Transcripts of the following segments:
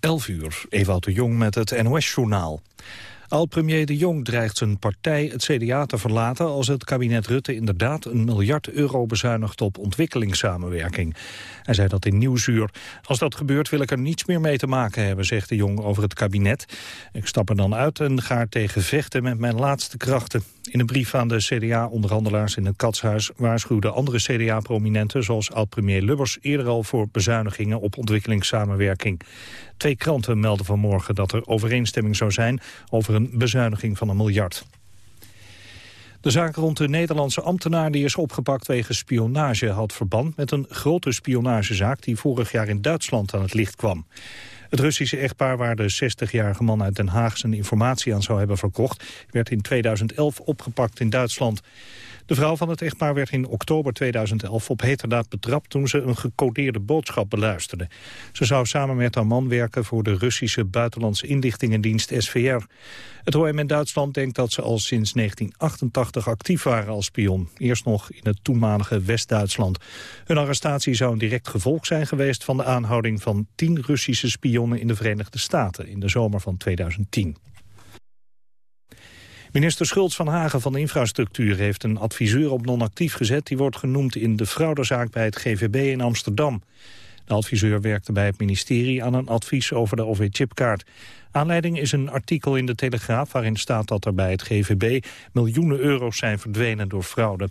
11 uur, Ewout de Jong met het NOS-journaal. Oud-premier De Jong dreigt zijn partij, het CDA, te verlaten... als het kabinet Rutte inderdaad een miljard euro bezuinigt op ontwikkelingssamenwerking. Hij zei dat in Nieuwsuur. Als dat gebeurt wil ik er niets meer mee te maken hebben, zegt De Jong over het kabinet. Ik stap er dan uit en ga tegen vechten met mijn laatste krachten. In een brief aan de CDA-onderhandelaars in het Katshuis waarschuwden andere CDA-prominenten zoals oud-premier Lubbers eerder al voor bezuinigingen op ontwikkelingssamenwerking. Twee kranten melden vanmorgen dat er overeenstemming zou zijn over een bezuiniging van een miljard. De zaak rond de Nederlandse ambtenaar die is opgepakt wegens spionage had verband met een grote spionagezaak die vorig jaar in Duitsland aan het licht kwam. Het Russische echtpaar waar de 60-jarige man uit Den Haag zijn informatie aan zou hebben verkocht, werd in 2011 opgepakt in Duitsland. De vrouw van het echtpaar werd in oktober 2011 op heterdaad betrapt toen ze een gecodeerde boodschap beluisterde. Ze zou samen met haar man werken voor de Russische buitenlandse inlichtingendienst SVR. Het OM in Duitsland denkt dat ze al sinds 1988 actief waren als spion. Eerst nog in het toenmalige West-Duitsland. Hun arrestatie zou een direct gevolg zijn geweest van de aanhouding van tien Russische spionnen in de Verenigde Staten in de zomer van 2010. Minister Schultz van Hagen van Infrastructuur heeft een adviseur op non-actief gezet. Die wordt genoemd in de fraudezaak bij het GVB in Amsterdam. De adviseur werkte bij het ministerie aan een advies over de OV-chipkaart. Aanleiding is een artikel in de Telegraaf waarin staat dat er bij het GVB miljoenen euro's zijn verdwenen door fraude.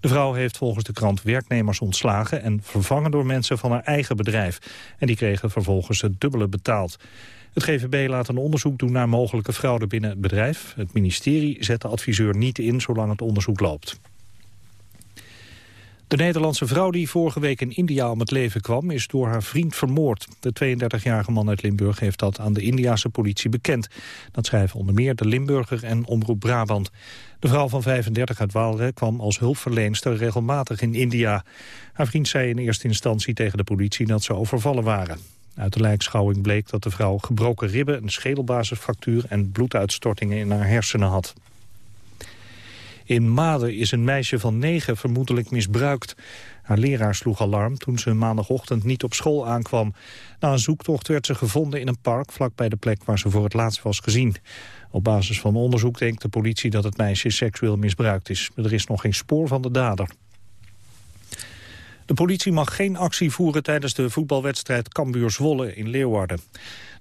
De vrouw heeft volgens de krant werknemers ontslagen en vervangen door mensen van haar eigen bedrijf. En die kregen vervolgens het dubbele betaald. Het GVB laat een onderzoek doen naar mogelijke fraude binnen het bedrijf. Het ministerie zet de adviseur niet in zolang het onderzoek loopt. De Nederlandse vrouw die vorige week in India om het leven kwam... is door haar vriend vermoord. De 32-jarige man uit Limburg heeft dat aan de Indiase politie bekend. Dat schrijven onder meer de Limburger en Omroep Brabant. De vrouw van 35 uit Waalre kwam als hulpverleenster regelmatig in India. Haar vriend zei in eerste instantie tegen de politie dat ze overvallen waren. Uit de lijkschouwing bleek dat de vrouw gebroken ribben, een schedelbasisfractuur en bloeduitstortingen in haar hersenen had. In Maden is een meisje van negen vermoedelijk misbruikt. Haar leraar sloeg alarm toen ze maandagochtend niet op school aankwam. Na een zoektocht werd ze gevonden in een park vlakbij de plek waar ze voor het laatst was gezien. Op basis van onderzoek denkt de politie dat het meisje seksueel misbruikt is. Er is nog geen spoor van de dader. De politie mag geen actie voeren tijdens de voetbalwedstrijd Cambuur-Zwolle in Leeuwarden.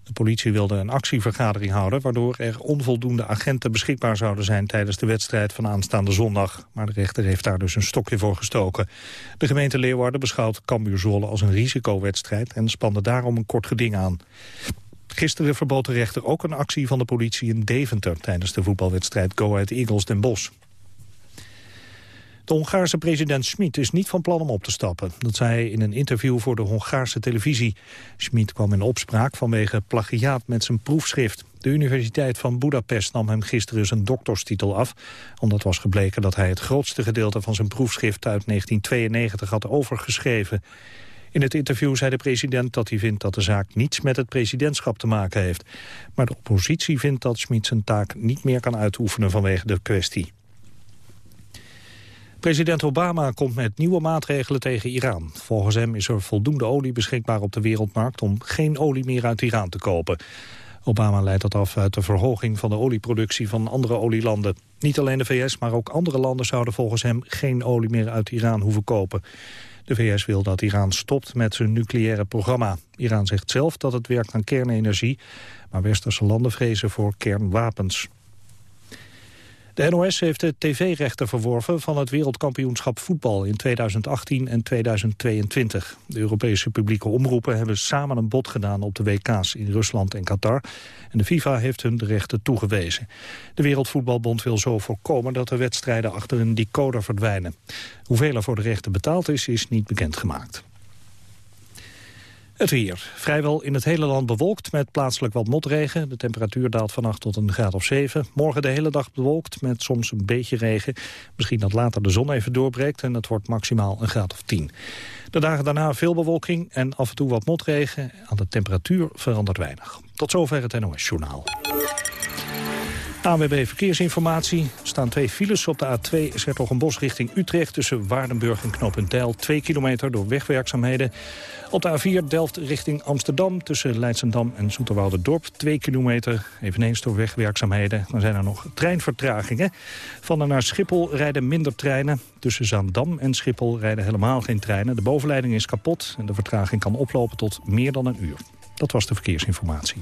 De politie wilde een actievergadering houden... waardoor er onvoldoende agenten beschikbaar zouden zijn... tijdens de wedstrijd van aanstaande zondag. Maar de rechter heeft daar dus een stokje voor gestoken. De gemeente Leeuwarden beschouwt Cambuur-Zwolle als een risicowedstrijd... en spande daarom een kort geding aan. Gisteren verbood de rechter ook een actie van de politie in Deventer... tijdens de voetbalwedstrijd Go Ahead Eagles Den Bosch. De Hongaarse president Schmid is niet van plan om op te stappen. Dat zei hij in een interview voor de Hongaarse televisie. Schmid kwam in opspraak vanwege plagiaat met zijn proefschrift. De Universiteit van Budapest nam hem gisteren zijn dokterstitel af... omdat was gebleken dat hij het grootste gedeelte van zijn proefschrift uit 1992 had overgeschreven. In het interview zei de president dat hij vindt dat de zaak niets met het presidentschap te maken heeft. Maar de oppositie vindt dat Schmid zijn taak niet meer kan uitoefenen vanwege de kwestie. President Obama komt met nieuwe maatregelen tegen Iran. Volgens hem is er voldoende olie beschikbaar op de wereldmarkt... om geen olie meer uit Iran te kopen. Obama leidt dat af uit de verhoging van de olieproductie van andere olielanden. Niet alleen de VS, maar ook andere landen zouden volgens hem geen olie meer uit Iran hoeven kopen. De VS wil dat Iran stopt met zijn nucleaire programma. Iran zegt zelf dat het werkt aan kernenergie, maar westerse landen vrezen voor kernwapens. De NOS heeft de tv-rechten verworven van het wereldkampioenschap voetbal in 2018 en 2022. De Europese publieke omroepen hebben samen een bod gedaan op de WK's in Rusland en Qatar. En de FIFA heeft hun de rechten toegewezen. De Wereldvoetbalbond wil zo voorkomen dat de wedstrijden achter een decoder verdwijnen. Hoeveel er voor de rechten betaald is, is niet bekendgemaakt. Het weer. Vrijwel in het hele land bewolkt met plaatselijk wat motregen. De temperatuur daalt vannacht tot een graad of 7. Morgen de hele dag bewolkt met soms een beetje regen. Misschien dat later de zon even doorbreekt en het wordt maximaal een graad of 10. De dagen daarna veel bewolking en af en toe wat motregen. Aan de temperatuur verandert weinig. Tot zover het NOS Journaal. ANWB Verkeersinformatie. Er staan twee files op de A2 bos richting Utrecht... tussen Waardenburg en Knopendijl. Twee kilometer door wegwerkzaamheden. Op de A4 Delft richting Amsterdam tussen Leidsendam en Dorp. Twee kilometer, eveneens door wegwerkzaamheden. Dan zijn er nog treinvertragingen. Van en naar Schiphol rijden minder treinen. Tussen Zaandam en Schiphol rijden helemaal geen treinen. De bovenleiding is kapot en de vertraging kan oplopen tot meer dan een uur. Dat was de verkeersinformatie.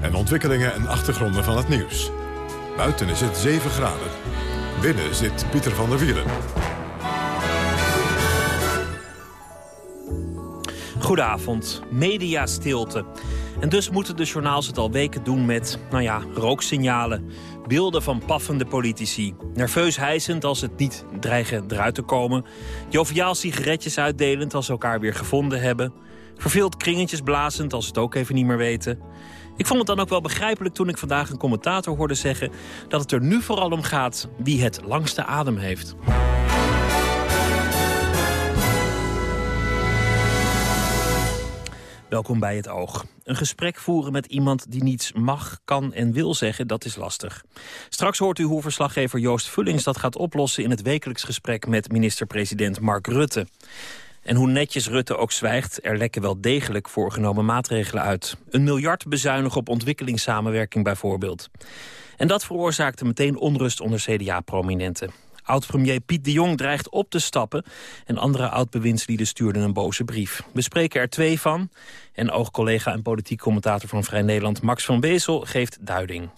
en ontwikkelingen en achtergronden van het nieuws. Buiten is het 7 graden. Binnen zit Pieter van der Wielen. Goedenavond. Mediastilte. En dus moeten de journaals het al weken doen met, nou ja, rooksignalen. Beelden van paffende politici. Nerveus hijsend als het niet dreigen eruit te komen. Joviaal sigaretjes uitdelend als ze elkaar weer gevonden hebben. Verveeld kringetjes blazend als ze het ook even niet meer weten. Ik vond het dan ook wel begrijpelijk toen ik vandaag een commentator hoorde zeggen... dat het er nu vooral om gaat wie het langste adem heeft. Welkom bij het Oog. Een gesprek voeren met iemand die niets mag, kan en wil zeggen, dat is lastig. Straks hoort u hoe verslaggever Joost Vullings dat gaat oplossen... in het wekelijks gesprek met minister-president Mark Rutte. En hoe netjes Rutte ook zwijgt, er lekken wel degelijk voorgenomen maatregelen uit. Een miljard bezuinigen op ontwikkelingssamenwerking bijvoorbeeld. En dat veroorzaakte meteen onrust onder CDA-prominenten. Oud-premier Piet de Jong dreigt op te stappen... en andere oud-bewindslieden stuurden een boze brief. We spreken er twee van. En oogcollega en politiek commentator van Vrij Nederland... Max van Wezel geeft duiding.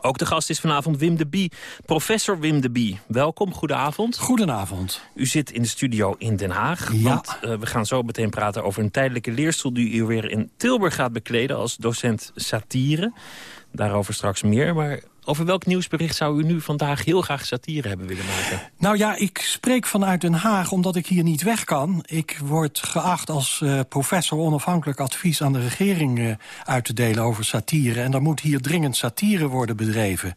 Ook de gast is vanavond Wim de Bie. Professor Wim de Bie, welkom, goedenavond. Goedenavond. U zit in de studio in Den Haag. Ja. Want uh, we gaan zo meteen praten over een tijdelijke leerstoel... die u weer in Tilburg gaat bekleden als docent satire. Daarover straks meer, maar over welk nieuwsbericht zou u nu vandaag heel graag satire hebben willen maken? Nou ja, ik spreek vanuit Den Haag omdat ik hier niet weg kan. Ik word geacht als uh, professor onafhankelijk advies aan de regering uh, uit te delen over satire. En dan moet hier dringend satire worden bedreven.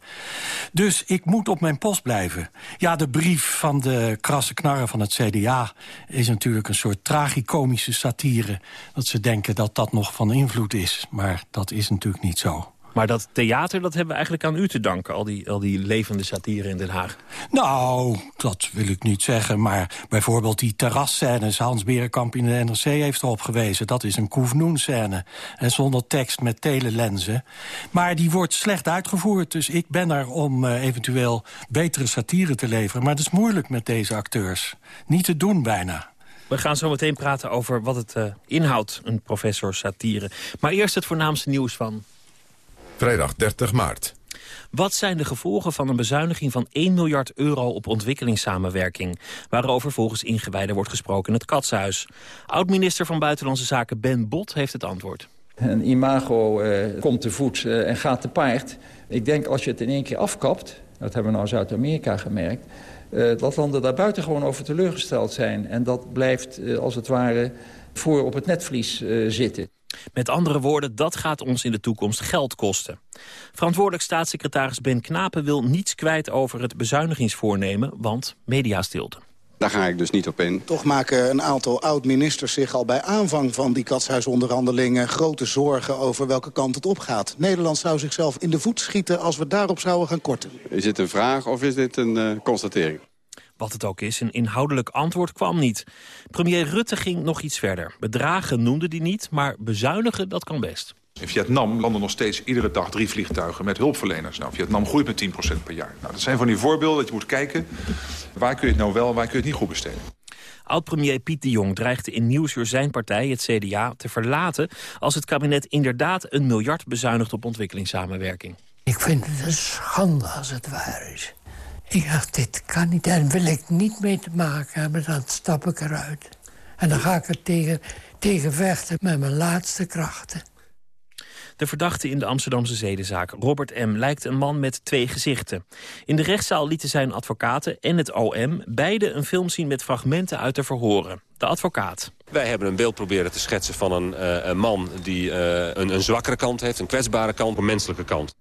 Dus ik moet op mijn post blijven. Ja, de brief van de krasse knarren van het CDA is natuurlijk een soort tragicomische satire. Dat ze denken dat dat nog van invloed is. Maar dat is natuurlijk niet zo. Maar dat theater, dat hebben we eigenlijk aan u te danken. Al die, al die levende satire in Den Haag. Nou, dat wil ik niet zeggen. Maar bijvoorbeeld die terrasscènes. Hans Berenkamp in de NRC heeft erop gewezen. Dat is een Koefnoen-scène. En zonder tekst met telelenzen. Maar die wordt slecht uitgevoerd. Dus ik ben er om uh, eventueel betere satire te leveren. Maar dat is moeilijk met deze acteurs. Niet te doen bijna. We gaan zo meteen praten over wat het uh, inhoudt, een professor satire. Maar eerst het voornaamste nieuws van Vrijdag 30 maart. Wat zijn de gevolgen van een bezuiniging van 1 miljard euro op ontwikkelingssamenwerking? Waarover volgens ingewijden wordt gesproken in het Katshuis. Oud-minister van Buitenlandse Zaken Ben Bot heeft het antwoord. Een imago uh, komt te voet uh, en gaat te paard. Ik denk als je het in één keer afkapt, dat hebben we nou Zuid-Amerika gemerkt... Uh, dat landen daar buiten gewoon over teleurgesteld zijn. En dat blijft als het ware voor op het netvlies zitten. Met andere woorden, dat gaat ons in de toekomst geld kosten. Verantwoordelijk staatssecretaris Ben Knapen wil niets kwijt over het bezuinigingsvoornemen, want mediastilte. Daar ga ik dus niet op in. Toch maken een aantal oud-ministers zich al bij aanvang van die katshuisonderhandelingen... grote zorgen over welke kant het opgaat. Nederland zou zichzelf in de voet schieten als we daarop zouden gaan korten. Is dit een vraag of is dit een uh, constatering? Wat het ook is, een inhoudelijk antwoord kwam niet. Premier Rutte ging nog iets verder. Bedragen noemde hij niet, maar bezuinigen dat kan best. In Vietnam landen nog steeds iedere dag drie vliegtuigen met hulpverleners. Nou, Vietnam groeit met 10% per jaar. Nou, dat zijn van die voorbeelden dat je moet kijken... waar kun je het nou wel, waar kun je het niet goed besteden. Oud-premier Piet de Jong dreigde in Nieuwsuur zijn partij, het CDA, te verlaten... als het kabinet inderdaad een miljard bezuinigt op ontwikkelingssamenwerking. Ik vind het een schande als het waar is. Ik dacht, dit kan niet. En wil ik niet mee te maken hebben, dan stap ik eruit. En dan ga ik er tegen, tegen vechten met mijn laatste krachten. De verdachte in de Amsterdamse zedenzaak, Robert M., lijkt een man met twee gezichten. In de rechtszaal lieten zijn advocaten en het OM beide een film zien met fragmenten uit de verhoren. De advocaat. Wij hebben een beeld proberen te schetsen van een, uh, een man die uh, een, een zwakkere kant heeft, een kwetsbare kant, een menselijke kant.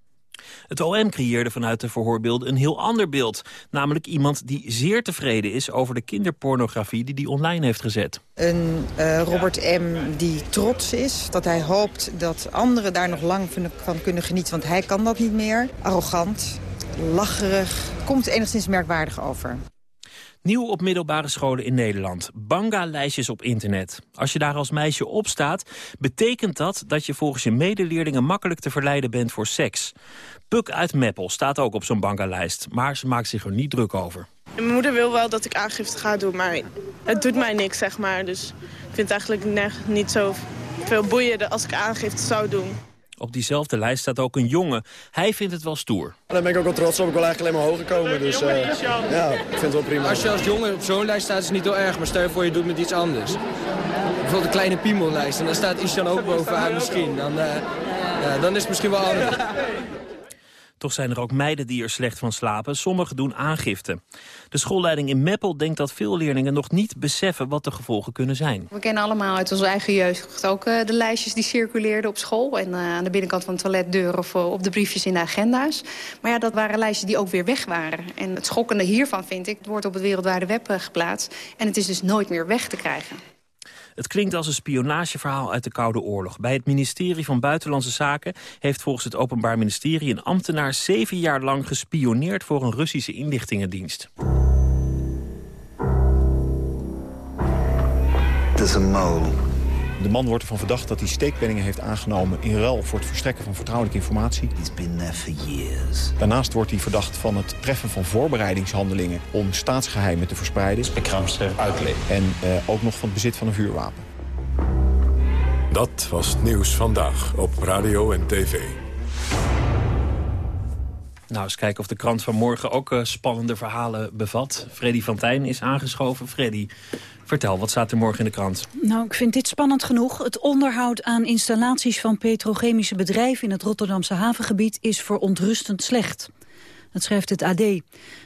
Het OM creëerde vanuit de verhoorbeelden een heel ander beeld. Namelijk iemand die zeer tevreden is over de kinderpornografie die hij online heeft gezet. Een uh, Robert M. die trots is, dat hij hoopt dat anderen daar nog lang van kunnen genieten, want hij kan dat niet meer. Arrogant, lacherig, komt enigszins merkwaardig over. Nieuw op middelbare scholen in Nederland. Banga-lijstjes op internet. Als je daar als meisje op staat, betekent dat dat je volgens je medeleerlingen makkelijk te verleiden bent voor seks. Puk uit Meppel staat ook op zo'n banga-lijst, maar ze maakt zich er niet druk over. Mijn moeder wil wel dat ik aangifte ga doen, maar het doet mij niks, zeg maar. Dus ik vind het eigenlijk niet zo veel boeiende als ik aangifte zou doen. Op diezelfde lijst staat ook een jongen. Hij vindt het wel stoer. Daar ben ik ook wel trots op. Ik wil eigenlijk alleen maar hoger komen. Dus uh, ja, ik vind het wel prima. Als je als jongen op zo'n lijst staat is het niet heel erg. Maar stel je voor je doet met iets anders. Bijvoorbeeld een kleine piemellijst. En dan staat Ishan ook bovenaan misschien. Dan, uh, ja, dan is het misschien wel anders. Toch zijn er ook meiden die er slecht van slapen. Sommigen doen aangifte. De schoolleiding in Meppel denkt dat veel leerlingen nog niet beseffen wat de gevolgen kunnen zijn. We kennen allemaal uit onze eigen jeugd ook uh, de lijstjes die circuleerden op school. En uh, aan de binnenkant van de toiletdeur of uh, op de briefjes in de agenda's. Maar ja, dat waren lijstjes die ook weer weg waren. En het schokkende hiervan vind ik, het wordt op het wereldwijde web geplaatst. En het is dus nooit meer weg te krijgen. Het klinkt als een spionageverhaal uit de Koude Oorlog. Bij het ministerie van Buitenlandse Zaken heeft volgens het Openbaar Ministerie... een ambtenaar zeven jaar lang gespioneerd voor een Russische inlichtingendienst. Het is een mole. De man wordt ervan verdacht dat hij steekpenningen heeft aangenomen... in ruil voor het verstrekken van vertrouwelijke informatie. He's been there for years. Daarnaast wordt hij verdacht van het treffen van voorbereidingshandelingen... om staatsgeheimen te verspreiden. En uh, ook nog van het bezit van een vuurwapen. Dat was Nieuws Vandaag op radio en tv. Nou, eens kijken of de krant van morgen ook uh, spannende verhalen bevat. Freddy van Tijn is aangeschoven. Freddy, vertel, wat staat er morgen in de krant? Nou, ik vind dit spannend genoeg. Het onderhoud aan installaties van petrochemische bedrijven... in het Rotterdamse havengebied is verontrustend slecht. Dat schrijft het AD. De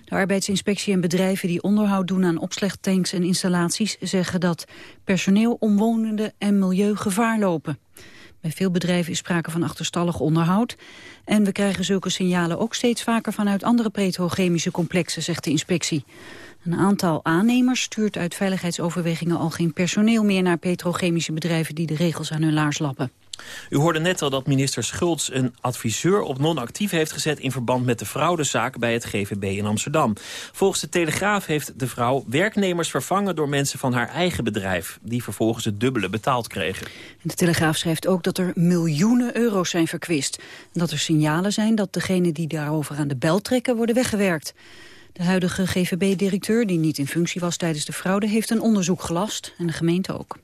arbeidsinspectie en bedrijven die onderhoud doen aan opslagtanks en installaties... zeggen dat personeel, omwonenden en milieu gevaar lopen. Bij veel bedrijven is sprake van achterstallig onderhoud. En we krijgen zulke signalen ook steeds vaker vanuit andere petrochemische complexen, zegt de inspectie. Een aantal aannemers stuurt uit veiligheidsoverwegingen al geen personeel meer naar petrochemische bedrijven die de regels aan hun laars lappen. U hoorde net al dat minister Schultz een adviseur op non-actief heeft gezet... in verband met de fraudezaak bij het GVB in Amsterdam. Volgens de Telegraaf heeft de vrouw werknemers vervangen... door mensen van haar eigen bedrijf... die vervolgens het dubbele betaald kregen. de Telegraaf schrijft ook dat er miljoenen euro's zijn verkwist. En dat er signalen zijn dat degenen die daarover aan de bel trekken... worden weggewerkt. De huidige GVB-directeur, die niet in functie was tijdens de fraude... heeft een onderzoek gelast en de gemeente ook.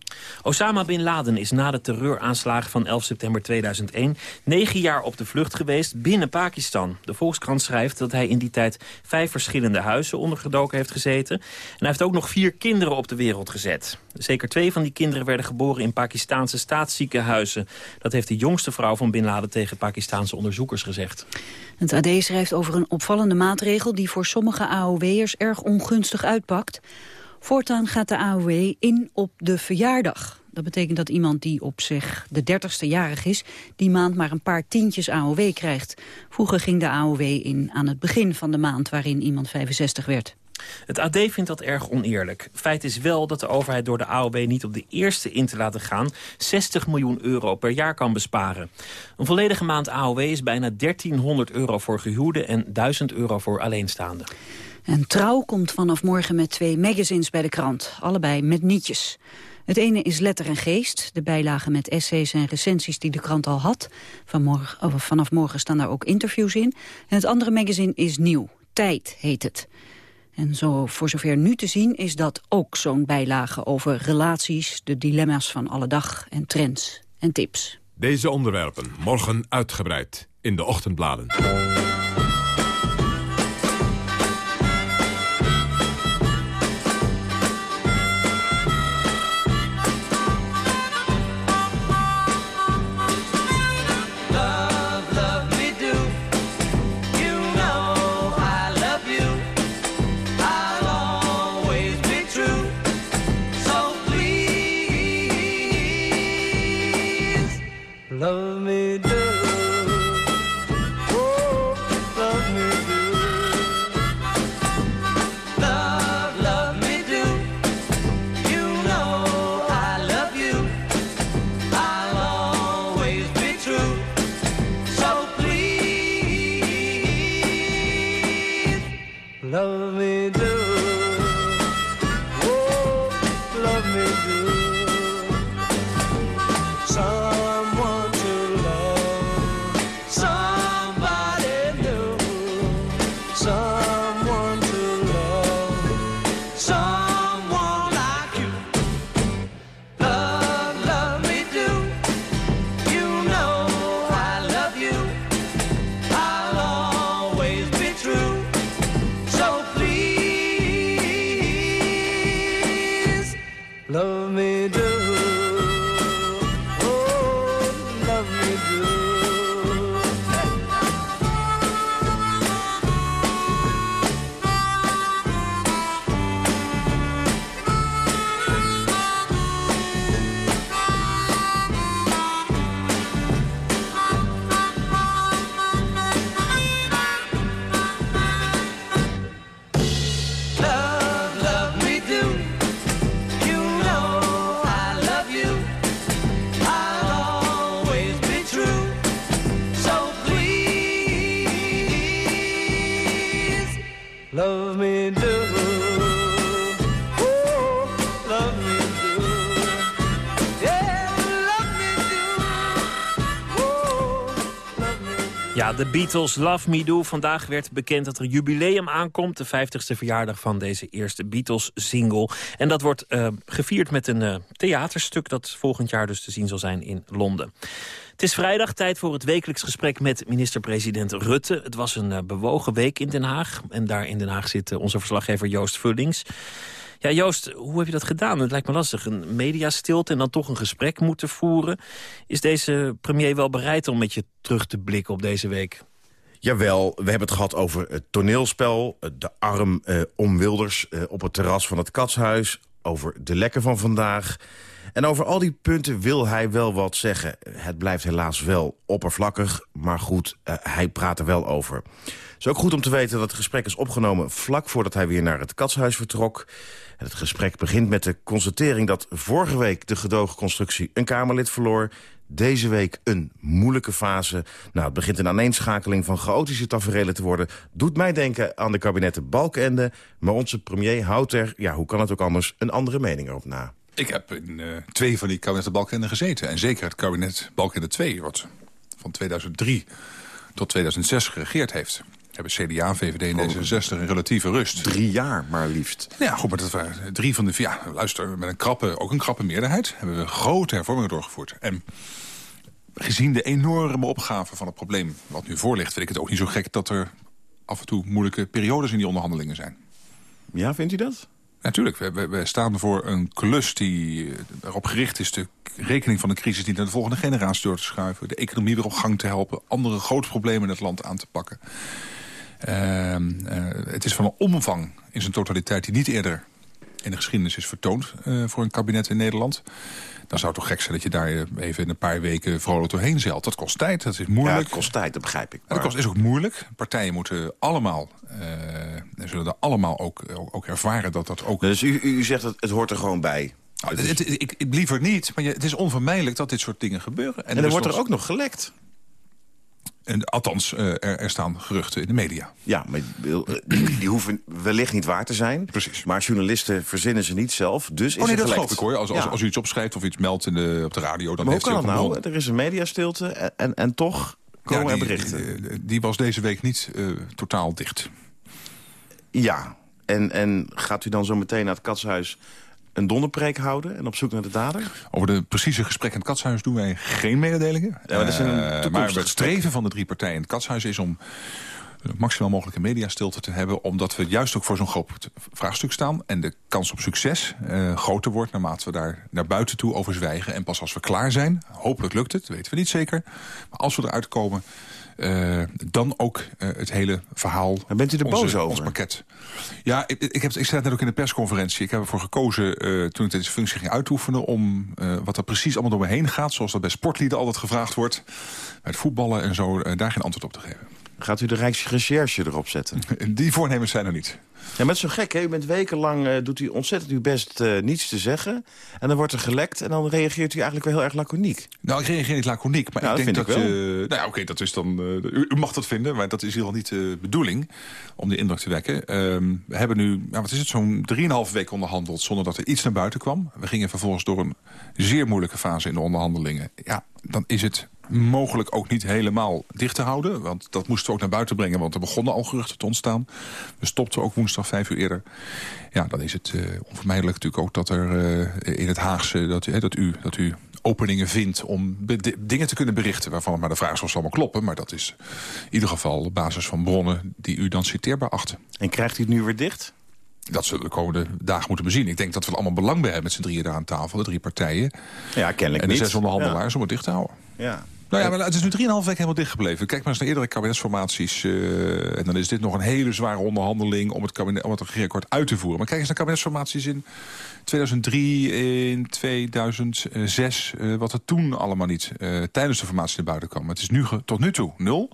Osama Bin Laden is na de terreuraanslagen van 11 september 2001... negen jaar op de vlucht geweest binnen Pakistan. De Volkskrant schrijft dat hij in die tijd vijf verschillende huizen ondergedoken heeft gezeten. En hij heeft ook nog vier kinderen op de wereld gezet. Zeker twee van die kinderen werden geboren in Pakistaanse staatsziekenhuizen. Dat heeft de jongste vrouw van Bin Laden tegen Pakistaanse onderzoekers gezegd. Het AD schrijft over een opvallende maatregel... die voor sommige AOW'ers erg ongunstig uitpakt. Voortaan gaat de AOW in op de verjaardag. Dat betekent dat iemand die op zich de dertigste jarig is... die maand maar een paar tientjes AOW krijgt. Vroeger ging de AOW in aan het begin van de maand... waarin iemand 65 werd. Het AD vindt dat erg oneerlijk. Feit is wel dat de overheid door de AOW niet op de eerste in te laten gaan... 60 miljoen euro per jaar kan besparen. Een volledige maand AOW is bijna 1300 euro voor gehuwden... en 1000 euro voor alleenstaanden. En Trouw komt vanaf morgen met twee magazines bij de krant. Allebei met nietjes. Het ene is Letter en Geest, de bijlagen met essays en recensies die de krant al had. Vanmorgen, vanaf morgen staan daar ook interviews in. En het andere magazine is nieuw. Tijd heet het. En zo, voor zover nu te zien is dat ook zo'n bijlage over relaties, de dilemma's van alle dag en trends en tips. Deze onderwerpen morgen uitgebreid in de ochtendbladen. De Beatles Love Me Do. Vandaag werd bekend dat er jubileum aankomt. De 50ste verjaardag van deze eerste Beatles-single. En dat wordt eh, gevierd met een eh, theaterstuk... dat volgend jaar dus te zien zal zijn in Londen. Het is vrijdag, tijd voor het wekelijks gesprek met minister-president Rutte. Het was een eh, bewogen week in Den Haag. En daar in Den Haag zit onze verslaggever Joost Vullings. Ja, Joost, hoe heb je dat gedaan? Het lijkt me lastig. Een mediastilte en dan toch een gesprek moeten voeren. Is deze premier wel bereid om met je terug te blikken op deze week? Jawel, we hebben het gehad over het toneelspel... eh, de arm eh, om Wilders eh, op het terras van het Katshuis... over de lekken van vandaag... En over al die punten wil hij wel wat zeggen. Het blijft helaas wel oppervlakkig, maar goed, eh, hij praat er wel over. Het is ook goed om te weten dat het gesprek is opgenomen... vlak voordat hij weer naar het Katshuis vertrok. Het gesprek begint met de constatering dat vorige week... de gedoogconstructie een Kamerlid verloor... Deze week een moeilijke fase. Nou, het begint een aaneenschakeling van chaotische taferelen te worden. Doet mij denken aan de kabinetten Balkenende. Maar onze premier houdt er, ja, hoe kan het ook anders, een andere mening over na. Ik heb in eh, twee van die kabinetten Balkenende gezeten. En zeker het kabinet Balkenende 2, wat van 2003 tot 2006 geregeerd heeft. Hebben CDA, VVD en D66 een relatieve rust. Drie jaar maar liefst. Ja, goed, maar dat waren drie van de vier. Ja, luister, met een krappe, ook een krappe meerderheid... hebben we grote hervormingen doorgevoerd. En gezien de enorme opgave van het probleem wat nu voor ligt... vind ik het ook niet zo gek dat er af en toe moeilijke periodes in die onderhandelingen zijn. Ja, vindt u dat? Natuurlijk, we, staan voor een klus die erop gericht is... de rekening van de crisis niet naar de volgende generatie door te schuiven... de economie weer op gang te helpen... andere grote problemen in het land aan te pakken. Ehm, eh, het is van een omvang in zijn totaliteit die niet eerder in de geschiedenis is vertoond... eh, voor een kabinet in Nederland. Dan zou het toch gek zijn dat je daar even in een paar weken vrolijk doorheen zeilt. Dat kost tijd, dat is moeilijk. Ja, het kost tijd, dat begrijp ik. En dat kost, is ook moeilijk. Partijen moeten allemaal, uh, zullen er allemaal ook, ook ervaren dat dat ook... Dus u, u zegt dat het hoort er gewoon bij? Nou, het, het, ik, ik, liever niet, maar je, het is onvermijdelijk dat dit soort dingen gebeuren. En, en er wordt er ook nog gelekt. En, althans, uh, er, er, staan geruchten in de media. Ja, maar die, die, hoeven wellicht niet waar te zijn. Precies. Maar journalisten verzinnen ze niet zelf, dus is oh, nee, het dat geloof ik hoor. Als, als, ja. als, u iets opschrijft of iets meldt in de, op de radio... dan maar heeft hoe kan dat nou? Er is een mediastilte en, en, en toch komen ja, er berichten. Die, die, was deze week niet uh, totaal dicht. Ja, en, en gaat u dan zo meteen naar het katshuis een donderpreek houden en op zoek naar de dader? Over de precieze gesprekken in het katshuis doen wij geen mededelingen. Ja, maar, dat is een maar het streven van de drie partijen in het katshuis is om maximaal mogelijke mediastilte te hebben... omdat we juist ook voor zo'n groot vraagstuk staan... en de kans op succes uh, groter wordt naarmate we daar naar buiten toe over zwijgen. En pas als we klaar zijn, hopelijk lukt het, weten we niet zeker... maar als we eruit komen... Uh, dan ook uh, het hele verhaal. En bent u er onze, boos over? Ons pakket. Ja, ik, ik, heb, ik zei het net ook in de persconferentie. Ik heb ervoor gekozen, uh, toen ik deze functie ging uitoefenen... om wat er precies allemaal door me heen gaat... zoals dat bij sportlieden altijd gevraagd wordt... bij het voetballen en zo, daar geen antwoord op te geven. Gaat u de Rijksrecherche erop zetten? Die voornemens zijn er niet. Ja, maar het is zo gek, hè? U bent wekenlang, uh, doet u ontzettend uw best uh, niets te zeggen. En dan wordt er gelekt en dan reageert u eigenlijk wel heel erg laconiek. Nou, ik reageer niet laconiek, maar nou, ik denk dat... dat uh, nou ja, oké, okay, dat is dan... u, u, mag dat vinden, maar dat is hier al niet de bedoeling... om die indruk te wekken. Um, we hebben nu, nou, wat is het, zo'n 3,5 week onderhandeld... zonder dat er iets naar buiten kwam. We gingen vervolgens door een zeer moeilijke fase in de onderhandelingen. Ja, dan is het mogelijk ook niet helemaal dicht te houden. Want dat moesten we ook naar buiten brengen, want er begonnen al geruchten te ontstaan. We stopten ook woensdag vijf uur eerder. Ja, dan is het uh, onvermijdelijk natuurlijk ook dat er uh, in het Haagse... Dat, uh, dat, u, dat u openingen vindt om dingen te kunnen berichten... waarvan maar de vraag is of ze allemaal kloppen. Maar dat is in ieder geval op basis van bronnen die u dan citeerbaar achten. En krijgt u het nu weer dicht? Dat zullen we de komende dagen moeten bezien. Ik denk dat we er allemaal belang bij hebben met z'n drieën daar aan tafel. De drie partijen. Ja, kennelijk En de niet. zes onderhandelaars om het dicht te houden. Ja. Nou ja, maar het is nu 3,5 weken helemaal dicht gebleven. Kijk maar eens naar eerdere kabinetsformaties. eh, en dan is dit nog een hele zware onderhandeling... om het, kabinet, om het regeerakkoord uit te voeren. Maar kijk eens naar kabinetsformaties in 2003, in 2006... eh, wat er toen allemaal niet eh, tijdens de formatie naar buiten kwam. Het is nu tot nu toe nul.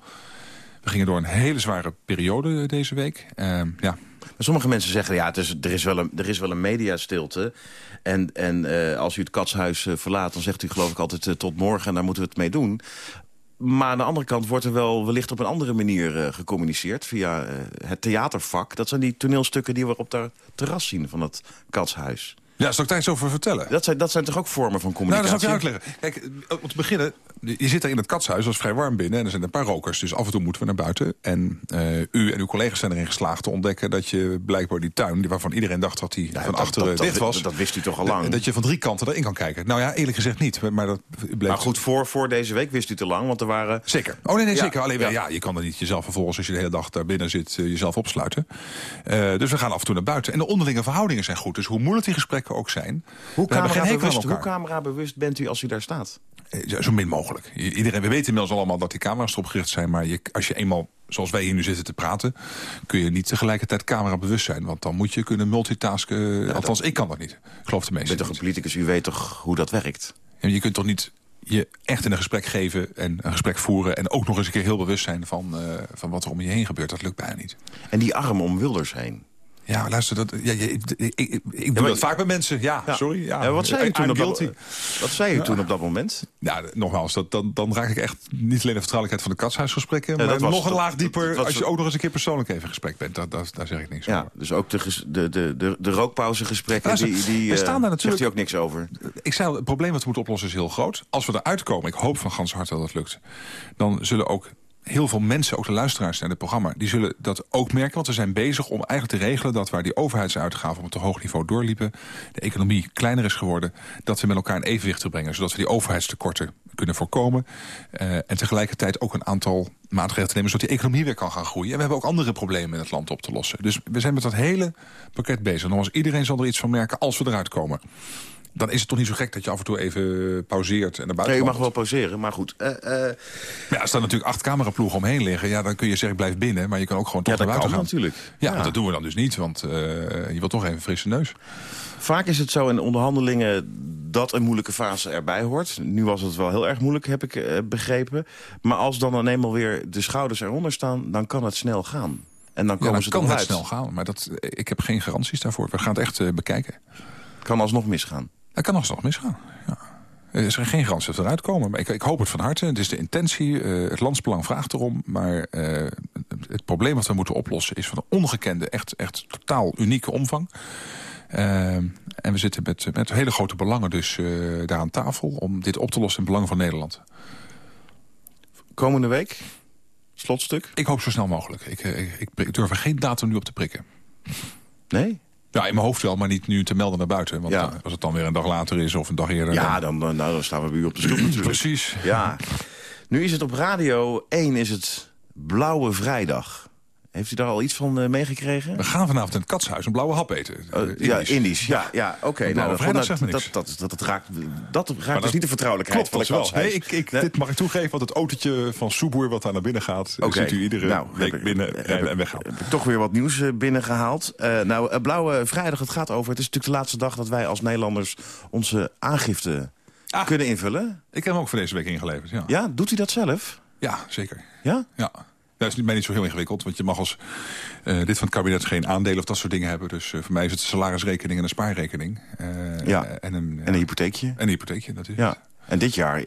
We gingen door een hele zware periode deze week. Ehm, ja, Maar sommige mensen zeggen, ja, het is, er, is wel een, er is wel een mediastilte. En, en eh, als u het katshuis eh, verlaat, dan zegt u geloof ik altijd eh, tot morgen... en daar moeten we het mee doen. Maar aan de andere kant wordt er wel wellicht op een andere manier gecommuniceerd... via het theatervak. Dat zijn die toneelstukken die we op dat terras zien van het katshuis. Ja, zal ik daar iets over vertellen? Dat zijn, dat zijn toch ook vormen van Nou, communicatie? dat zal ik je uitleggen. Kijk, om te beginnen, je zit daar in het katshuis, dat is vrij warm binnen... en er zijn een paar rokers, dus af en toe moeten we naar buiten. En eh, u en uw collega's zijn erin geslaagd te ontdekken... dat je blijkbaar die tuin, waarvan iedereen dacht dat die van dat- achteren dat- dicht was... dat- dat wist u toch al lang? Dat je van drie kanten erin kan kijken. Nou ja, eerlijk gezegd niet, maar- dat bleek... Maar goed, voor, voor deze week wist u te lang, want er waren... Zeker. Oh nee, nee Ja, zeker. Alleen ja. ja. je kan er niet jezelf vervolgens, als je de hele dag daar binnen zit, eh, jezelf opsluiten. Eh, dus we gaan af en toe naar buiten. En de onderlinge verhoudingen zijn goed. Dus hoe moeilijk die gesprekken ook zijn... Hoe camerabewust, camerabewust bent u als u daar staat? Zo min mogelijk. Iedereen, we weten inmiddels allemaal dat die camera's erop gericht zijn. Maar je, als je eenmaal, zoals wij hier nu zitten te praten... kun je niet tegelijkertijd camerabewust zijn. Want dan moet je kunnen multitasken. Althans, ik kan dat niet. Ik geloof de U meeste bent toch een politicus, u weet toch hoe dat werkt? En je kunt toch niet je echt in een gesprek geven en een gesprek voeren... en ook nog eens een keer heel bewust zijn van, eh, van wat er om je heen gebeurt. Dat lukt bijna niet. En die arm om Wilders heen. Ja, luister, dat, ja, je- ik, ik, ik, ik doe dat vaak bij mensen. Ja, sorry. Ja. Ja, wat zei u I- toen, op dat, wat zei toen op dat moment? Ja, d- nogmaals, dat, dan, dan raak ik echt niet alleen de vertrouwelijkheid van de katshuisgesprekken... Ja, maar was nog een laag dieper dat als je ook nog eens een keer persoonlijk even in gesprek bent. Dat, dat, daar zeg ik niks Ja, over. dus ook de, de, de, de, de rookpauzegesprekken, Luister, die, die we eh, staan daar zegt natuurlijk- u ook niks over. Ik zei al, het probleem wat we moeten oplossen is heel groot. Als we eruit komen, ik hoop van gans harte dat het lukt... dan zullen ook heel veel mensen, ook de luisteraars naar het programma... die zullen dat ook merken, want we zijn bezig om eigenlijk te regelen... dat waar die overheidsuitgaven op een te hoog niveau doorliepen... de economie kleiner is geworden, dat we met elkaar een evenwicht te brengen... zodat we die overheidstekorten kunnen voorkomen... eh, en tegelijkertijd ook een aantal maatregelen te nemen... zodat die economie weer kan gaan groeien. En we hebben ook andere problemen in het land op te lossen. Dus we zijn met dat hele pakket bezig. Nogmaals, iedereen zal er iets van merken als we eruit komen dan is het toch niet zo gek dat je af en toe even pauzeert en naar buiten Nee, u mag wel pauzeren, maar goed. eh, eh, Maar ja, als er natuurlijk acht cameraploegen omheen liggen... Ja, dan kun je zeggen, ik blijf binnen. Maar je kan ook gewoon toch Ja, naar dat buiten kan gaan. natuurlijk. Ja, dat doen we dan dus niet. Want eh, je wilt toch even een frisse neus. vaak is het zo in onderhandelingen dat een moeilijke fase erbij hoort. Nu was het wel heel erg moeilijk, heb ik begrepen. Maar als dan dan eenmaal weer de schouders eronder staan... dan kan het snel gaan. En dan Ja, komen dan ze kan het snel gaan. Maar dat, ik heb geen garanties daarvoor. We gaan het echt eh, bekijken. Kan alsnog misgaan. Dat kan alsnog misgaan. Ja. Er is geen garantie dat we eruit komen. Maar ik, ik hoop het van harte. Het is de intentie. eh, het landsbelang vraagt erom. Maar eh, het probleem wat we moeten oplossen... is van een ongekende, echt, echt totaal unieke omvang. Eh, en we zitten met, met hele grote belangen dus daar aan tafel... om dit op te lossen in belang van Nederland. Komende week, slotstuk? Ik hoop zo snel mogelijk. Ik, ik, ik durf er geen datum nu op te prikken. Nee? Ja, in mijn hoofd wel, maar niet nu te melden naar buiten. Want Ja. als het dan weer een dag later is of een dag eerder... Ja, dan, dan, nou, dan staan we bij u op de stoep natuurlijk. Precies. Ja. Nu is het op Radio 1 is het Blauwe Vrijdag. Heeft u daar al iets van eh, meegekregen? We gaan vanavond in het katshuis een blauwe hap eten. Oh, Eh, ja, Indisch. Indisch. Ja, ja oké. Nou, dat, dat, dat, dat, raakt, dat raakt dus niet de vertrouwelijkheid Klopt, van dat de wel. Nee, ik, ik, Dit mag ik toegeven, want het autootje van Soeboer wat daar naar binnen gaat... Oké. ziet u iedere Nou, week ik- binnen heb rijden en weggaan. heb ik toch weer wat nieuws eh, binnengehaald. Eh, nou, Blauwe Vrijdag, het gaat over... Het is natuurlijk de laatste dag dat wij als Nederlanders onze aangifte kunnen invullen. Ik heb hem ook voor deze week ingeleverd, ja. Ja, doet u dat zelf? Ja, zeker. Ja? Ja. Dat is niet- mij niet zo heel ingewikkeld, want je mag als eh, lid van het kabinet geen aandelen of dat soort dingen hebben. Dus eh, voor mij is het een salarisrekening en een spaarrekening. Eh, Ja. En een, En een hypotheekje? En een hypotheekje, dat is Ja. En dit jaar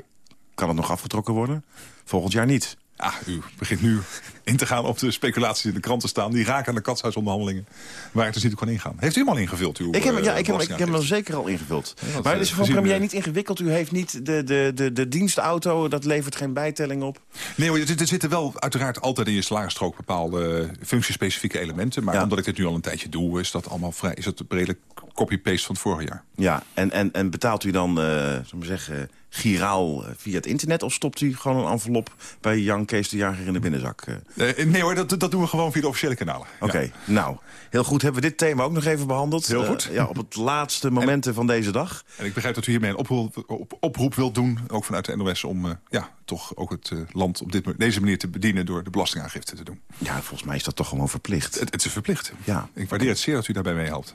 kan het nog afgetrokken worden. Volgend jaar niet. Ah, u begint nu in te gaan op de speculaties die in de kranten staan. Die raken aan de katshuisonderhandelingen. Waar ik dus niet kon ingaan. Heeft u hem al ingevuld? Uw, Ik heb, eh, ja, ik heb, ik heb hem zeker al ingevuld. maar eh, het is voor gezien, premier eh, niet ingewikkeld. U heeft niet de, de, de, de dienstauto, dat levert geen bijtelling op. Nee, hoor, er, er zitten wel uiteraard altijd in je salarisstrook bepaalde functiespecifieke elementen. Maar Ja. omdat ik dit nu al een tijdje doe, is dat allemaal vrij, is het redelijk copy-paste van het vorige jaar. Ja, en, en, en betaalt u dan, zullen we zeggen, giraal eh, via het internet... of stopt u gewoon een envelop bij Jan Kees de Jager in de binnenzak? eh? Nee hoor, dat, dat doen we gewoon via de officiële kanalen. Oké, nou, heel goed. Hebben we dit thema ook nog even behandeld? Heel goed. ja, op het laatste momenten van deze dag. En ik begrijp dat u hiermee een oproep, op, oproep wilt doen, ook vanuit de NOS... om ja, toch ook het land op dit, deze manier te bedienen... door de belastingaangifte te doen. Ja, volgens mij is dat toch gewoon verplicht. Het, het is verplicht. Ja. Ik waardeer het zeer dat u daarbij meehelpt.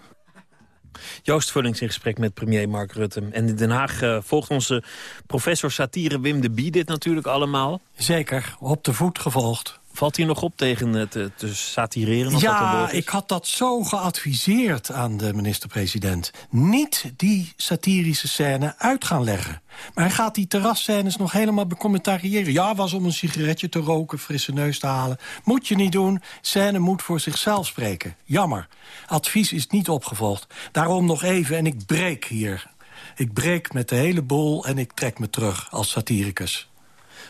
Joost Vullings in gesprek met premier Mark Rutte. En in Den Haag eh, volgt onze professor satire Wim de Bie dit natuurlijk allemaal. Zeker, op de voet gevolgd. Valt hij nog op tegen het te, te satireren? Als dat Ja, is? ik had dat zo geadviseerd aan de minister-president. Niet die satirische scène uit gaan leggen. Maar hij gaat die terrasscènes nog helemaal becommentariëren. Ja, was om een sigaretje te roken, frisse neus te halen. Moet je niet doen. Scène moet voor zichzelf spreken. Jammer. Advies is niet opgevolgd. Daarom nog even, en ik breek hier. Ik breek met de hele boel en ik trek me terug als satiricus.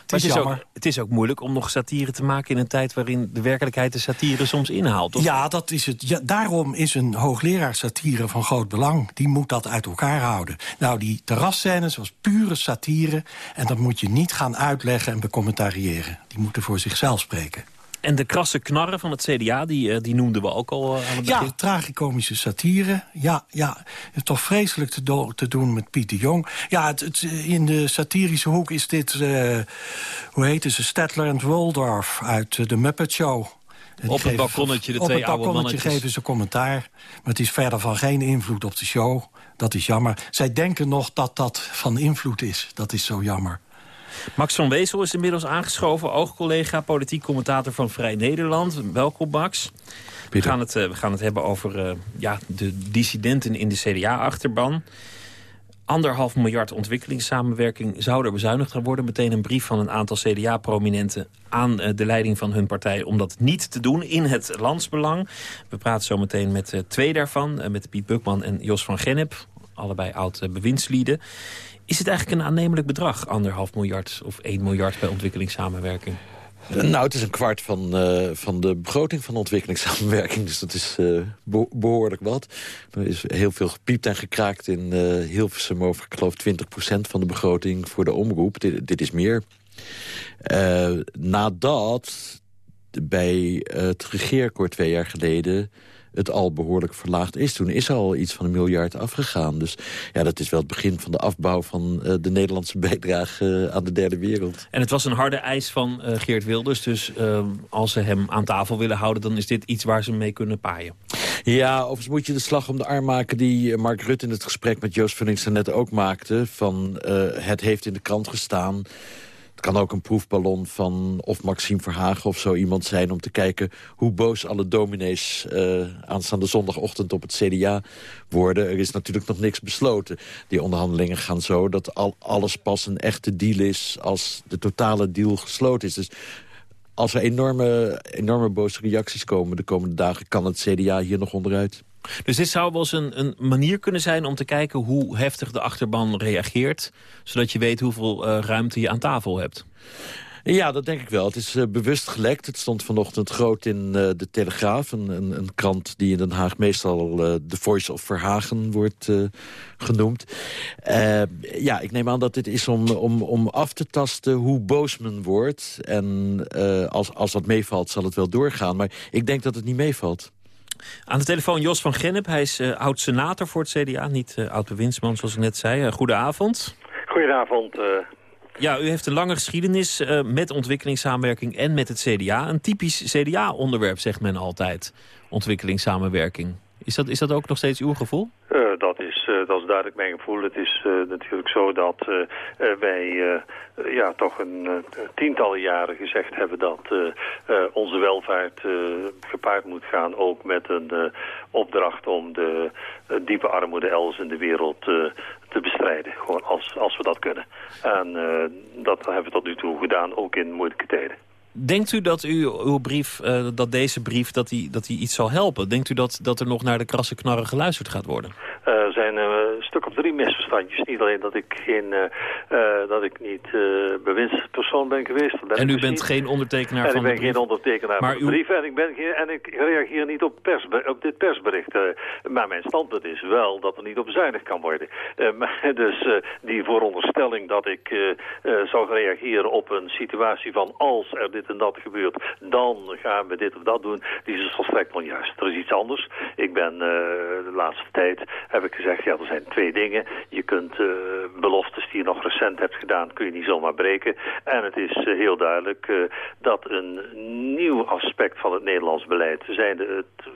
Het is het, is jammer. ook, het is ook moeilijk om nog satire te maken in een tijd waarin de werkelijkheid de satire soms inhaalt. Of? Ja, dat is het. Ja, daarom is een hoogleraar satire van groot belang. Die moet dat uit elkaar houden. Nou, die terrasscènes was pure satire. En dat moet je niet gaan uitleggen en becommentariëren. Die moeten voor zichzelf spreken. En de krasse knarren van het CDA, die, eh, die noemden we ook al eh, aan het begin. Ja, tragicomische satire. Ja, ja. Toch vreselijk te, do- te doen met Piet de Jong. Ja, het, het, in de satirische hoek is dit... eh, hoe heet ze? Stedtler en Waldorf uit de Muppet Show. Die Op het balkonnetje, de op twee het oude mannetjes. geven ze commentaar. Maar het is verder van geen invloed op de show. Dat is jammer. Zij denken nog dat dat van invloed is. Dat is zo jammer. Max van Wezel is inmiddels aangeschoven. Oogcollega, politiek commentator van Vrij Nederland. Welkom Max. We gaan, het, eh, we gaan het hebben over eh, ja, de dissidenten in de CDA-achterban. Anderhalf miljard ontwikkelingssamenwerking zou er bezuinigd gaan worden. Meteen een brief van een aantal CDA-prominenten aan eh, de leiding van hun partij... om dat niet te doen in het landsbelang. We praten zo meteen met twee daarvan. met Piet Bukman en Jos van Gennep. Allebei oud-bewindslieden. Is het eigenlijk een aannemelijk bedrag? Anderhalf miljard of 1 miljard bij ontwikkelingssamenwerking? Nou, het is een kwart van, eh, van de begroting van ontwikkelingssamenwerking. Dus dat is eh, be- behoorlijk wat. Er is heel veel gepiept en gekraakt in eh Hilversum over, ik geloof, 20% van de begroting voor de omroep. Dit, dit is meer. Nadat bij het regeerakkoord twee jaar geleden het al behoorlijk verlaagd is. Toen is er al iets van een miljard afgegaan. Dus ja, dat is wel het begin van de afbouw van eh, de Nederlandse bijdrage eh, aan de derde wereld. En het was een harde eis van eh, Geert Wilders. Dus als ze hem aan tafel willen houden... dan is dit iets waar ze mee kunnen paaien. Ja, overigens moet je de slag om de arm maken... die Mark Rutte in het gesprek met Joost Vullings net ook maakte. Van het heeft in de krant gestaan. Kan ook een proefballon van of Maxime Verhagen of zo iemand zijn... om te kijken hoe boos alle dominees eh, aanstaande zondagochtend op het CDA worden. Er is natuurlijk nog niks besloten. Die onderhandelingen gaan zo dat al, alles pas een echte deal is... als de totale deal gesloten is. Dus als er enorme, enorme boze reacties komen de komende dagen... kan het CDA hier nog onderuit. Dus dit zou wel eens een, een manier kunnen zijn om te kijken... hoe heftig de achterban reageert. Zodat je weet hoeveel eh, ruimte je aan tafel hebt. Ja, dat denk ik wel. Het is eh, bewust gelekt. Het stond vanochtend groot in eh, de Telegraaf. Een, een, een krant die in Den Haag meestal de Voice of Verhagen wordt genoemd. Ja, ik neem aan dat dit is om, om, om af te tasten hoe boos men wordt. En als, als dat meevalt, zal het wel doorgaan. Maar ik denk dat het niet meevalt. Aan de telefoon Jos van Gennep. Hij is eh, oud-senator voor het CDA. Niet eh, oud-bewindsman, zoals ik net zei. Eh, goedenavond. Goedenavond. Ja, u heeft een lange geschiedenis met ontwikkelingssamenwerking en met het CDA. Een typisch CDA-onderwerp, zegt men altijd. Ontwikkelingssamenwerking. Is dat, is dat ook nog steeds uw gevoel? Eh, dat, is, eh, dat is duidelijk mijn gevoel. Het is eh, natuurlijk zo dat wij ja, toch een tientallen jaren gezegd hebben dat onze welvaart gepaard moet gaan. Ook met een opdracht om de diepe armoede elders in de wereld te bestrijden. Gewoon als, als we dat kunnen. En dat hebben we tot nu toe gedaan, ook in moeilijke tijden. Denkt u dat u, uw brief, eh, dat deze brief, dat die, dat die iets zal helpen? Denkt u dat, dat er nog naar de krasse knarren geluisterd gaat worden? Er zijn eh, stuk drie misverstandjes. Niet alleen dat ik, geen, eh, eh, dat ik niet uh, bewindspersoon ben geweest. Ben en u dus bent geen ondertekenaar en van ik ben de brief? geen ondertekenaar Maar van de brief. En ik, ben geen, en ik reageer niet op, pers, op dit persbericht. eh, maar mijn standpunt is wel dat er niet op bezuinigd kan worden. Eh, maar, dus eh, die vooronderstelling dat ik eh, eh, zou reageren op een situatie van als er dit en dat gebeurt, dan gaan we dit of dat doen, die is dus volstrekt onjuist. Er is iets anders. Ik ben eh, de laatste tijd, heb ik gezegd, ja, er zijn twee dingen. Je kunt eh, beloftes die je nog recent hebt gedaan, kun je niet zomaar breken. En het is eh, heel duidelijk eh, dat een nieuw aspect van het Nederlands beleid, zijnde het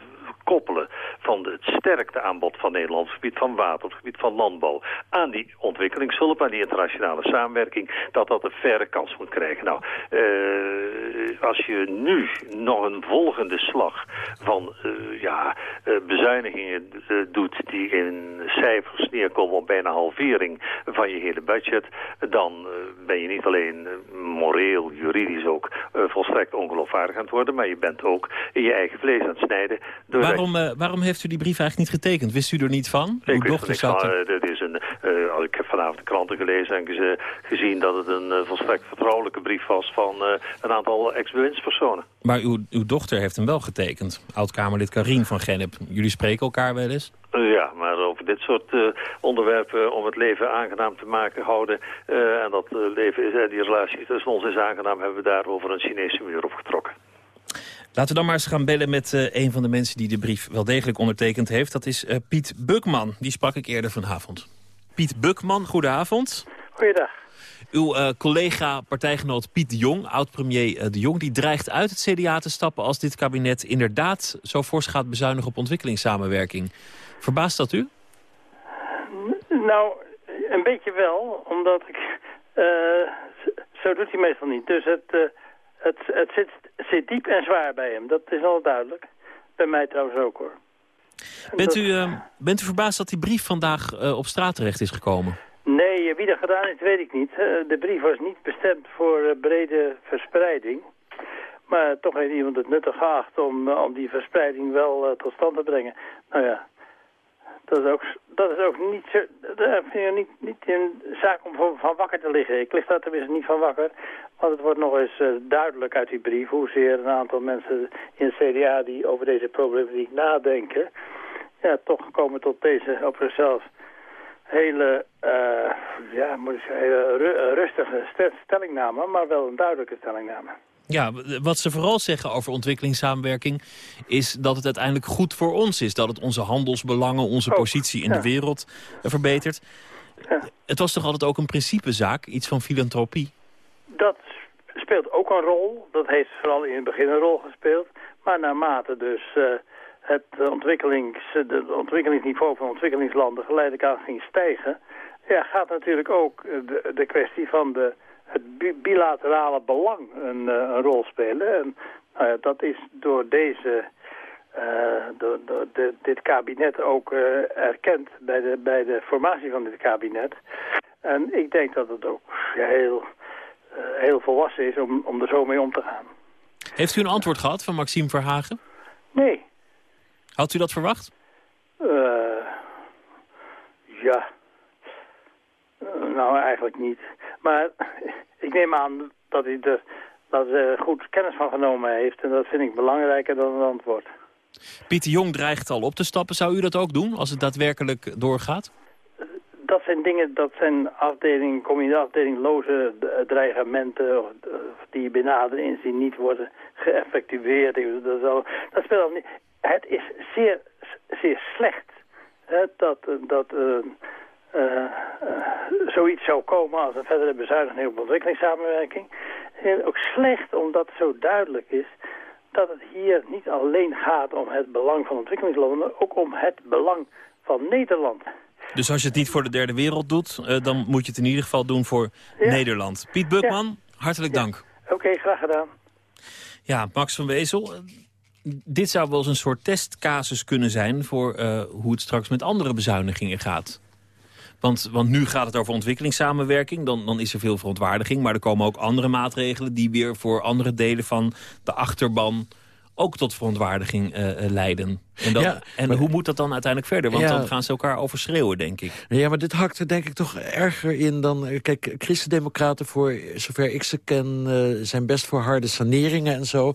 koppelen van het sterkte aanbod van Nederland op het gebied van water, op het gebied van landbouw, aan die ontwikkelingshulp, aan die internationale samenwerking, dat dat een verre kans moet krijgen. Nou, eh, als je nu nog een volgende slag van eh, ja, eh, bezuinigingen doet die in cijfers neerkomen op bijna halvering van je hele budget, dan ben je niet alleen moreel, juridisch ook volstrekt ongeloofwaardig aan het worden, maar je bent ook in je eigen vlees aan het snijden. doordat Waarom, eh, waarom heeft u die brief eigenlijk niet getekend? Wist u er niet van? Uw ik er dochter zat er. Eh, dit is een, eh, ik heb vanavond de kranten gelezen en geze- gezien dat het een volstrekt vertrouwelijke brief was van een aantal ex-bewindspersonen. Maar uw, uw dochter heeft hem wel getekend. Oud-Kamerlid Karien van Gennep. Jullie spreken elkaar wel eens? Ja, maar over dit soort onderwerpen om het leven aangenaam te maken houden en dat leven is, die relatie tussen ons is aangenaam, hebben we daar over een Chinese muur opgetrokken. Laten we dan maar eens gaan bellen met eh, een van de mensen die de brief wel degelijk ondertekend heeft. Dat is eh, Piet Bukman. Die sprak ik eerder vanavond. Piet Bukman, goedenavond. Goeiedag. Uw eh, collega, partijgenoot Piet de Jong, oud-premier de Jong... die dreigt uit het CDA te stappen als dit kabinet inderdaad zo fors gaat bezuinigen op ontwikkelingssamenwerking. Verbaast dat u? Nou, een beetje wel, omdat ik... zo doet hij meestal niet. Dus het, het, het zit, zit diep en zwaar bij hem. Dat is al duidelijk. Bij mij trouwens ook, hoor. En Bent dat- u, eh, bent u verbaasd dat die brief vandaag eh, op straat terecht is gekomen? Nee, wie dat gedaan heeft, weet ik niet. Eh, de brief was niet bestemd voor eh, brede verspreiding. Maar toch heeft iemand het nuttig geacht om, eh, om die verspreiding wel eh, tot stand te brengen. Nou ja, dat is ook, dat is ook niet, zo, dat vind ik niet, niet een zaak om van, wakker te liggen. Ik lig daar tenminste niet van wakker. Want het wordt nog eens eh, duidelijk uit die brief hoezeer een aantal mensen in het CDA die over deze problematiek nadenken... ja, toch komen tot deze op zichzelf hele, eh, ja, moet ik zeggen, hele ru- rustige stel- stellingname, maar wel een duidelijke stellingname. Ja, wat ze vooral zeggen over ontwikkelingssamenwerking... is dat het uiteindelijk goed voor ons is. Dat het onze handelsbelangen, onze positie in de wereld eh, verbetert. Het was toch altijd ook een principezaak, iets van filantropie? Dat speelt ook een rol. Dat heeft vooral in het begin een rol gespeeld. Maar naarmate dus eh, het ontwikkelings, de ontwikkelingsniveau van ontwikkelingslanden geleidelijk aan ging stijgen... Ja, gaat natuurlijk ook eh, de, de kwestie van de, het bi- bilaterale belang een, eh, een rol spelen. En nou ja, dat is door deze... eh, door, door de- dit kabinet ook eh, erkend bij de, bij de formatie van dit kabinet. En ik denk dat het ook heel, heel volwassen is om, om er zo mee om te gaan. Heeft u een antwoord gehad van Maxime Verhagen? Nee. Had u dat verwacht? Eh, ja. Eh, nou, eigenlijk niet. Maar ik neem aan dat hij er dat er goed kennis van genomen heeft. En dat vind ik belangrijker dan een antwoord. Pieter Jong dreigt al op te stappen. Zou u dat ook doen, als het daadwerkelijk doorgaat? Dat zijn dingen, dat zijn afdeling, kom je in de afdeling loze eh, dreigementen of, eh, die benader inzien niet worden geëffectueerd. Dat, al- dat speelt al niet. Het is zeer, zeer slecht hè, dat, eh, dat eh, eh, eh, zoiets zou komen als een verdere bezuiniging op ontwikkelingssamenwerking. En ook slecht omdat het zo duidelijk is dat het hier niet alleen gaat om het belang van ontwikkelingslanden, maar ook om het belang van Nederland. Dus als je het niet voor de derde wereld doet... eh, dan moet je het in ieder geval doen voor Nederland. Piet Bukman, hartelijk dank. Oké, graag gedaan. Ja, Max van Wezel, eh, dit zou wel eens een soort testcasus kunnen zijn... voor eh, hoe het straks met andere bezuinigingen gaat. Want, want nu gaat het over ontwikkelingssamenwerking, dan, dan is er veel verontwaardiging. Maar er komen ook andere maatregelen die weer voor andere delen van de achterban ook tot verontwaardiging eh, eh, leiden. En, dan, Ja, en maar- hoe moet dat dan uiteindelijk verder? Want Ja. dan gaan ze elkaar overschreeuwen, denk ik. Ja, maar dit hakt er denk ik toch erger in dan... eh, Kijk, christendemocraten, voor zover ik ze ken... eh, zijn best voor harde saneringen en zo.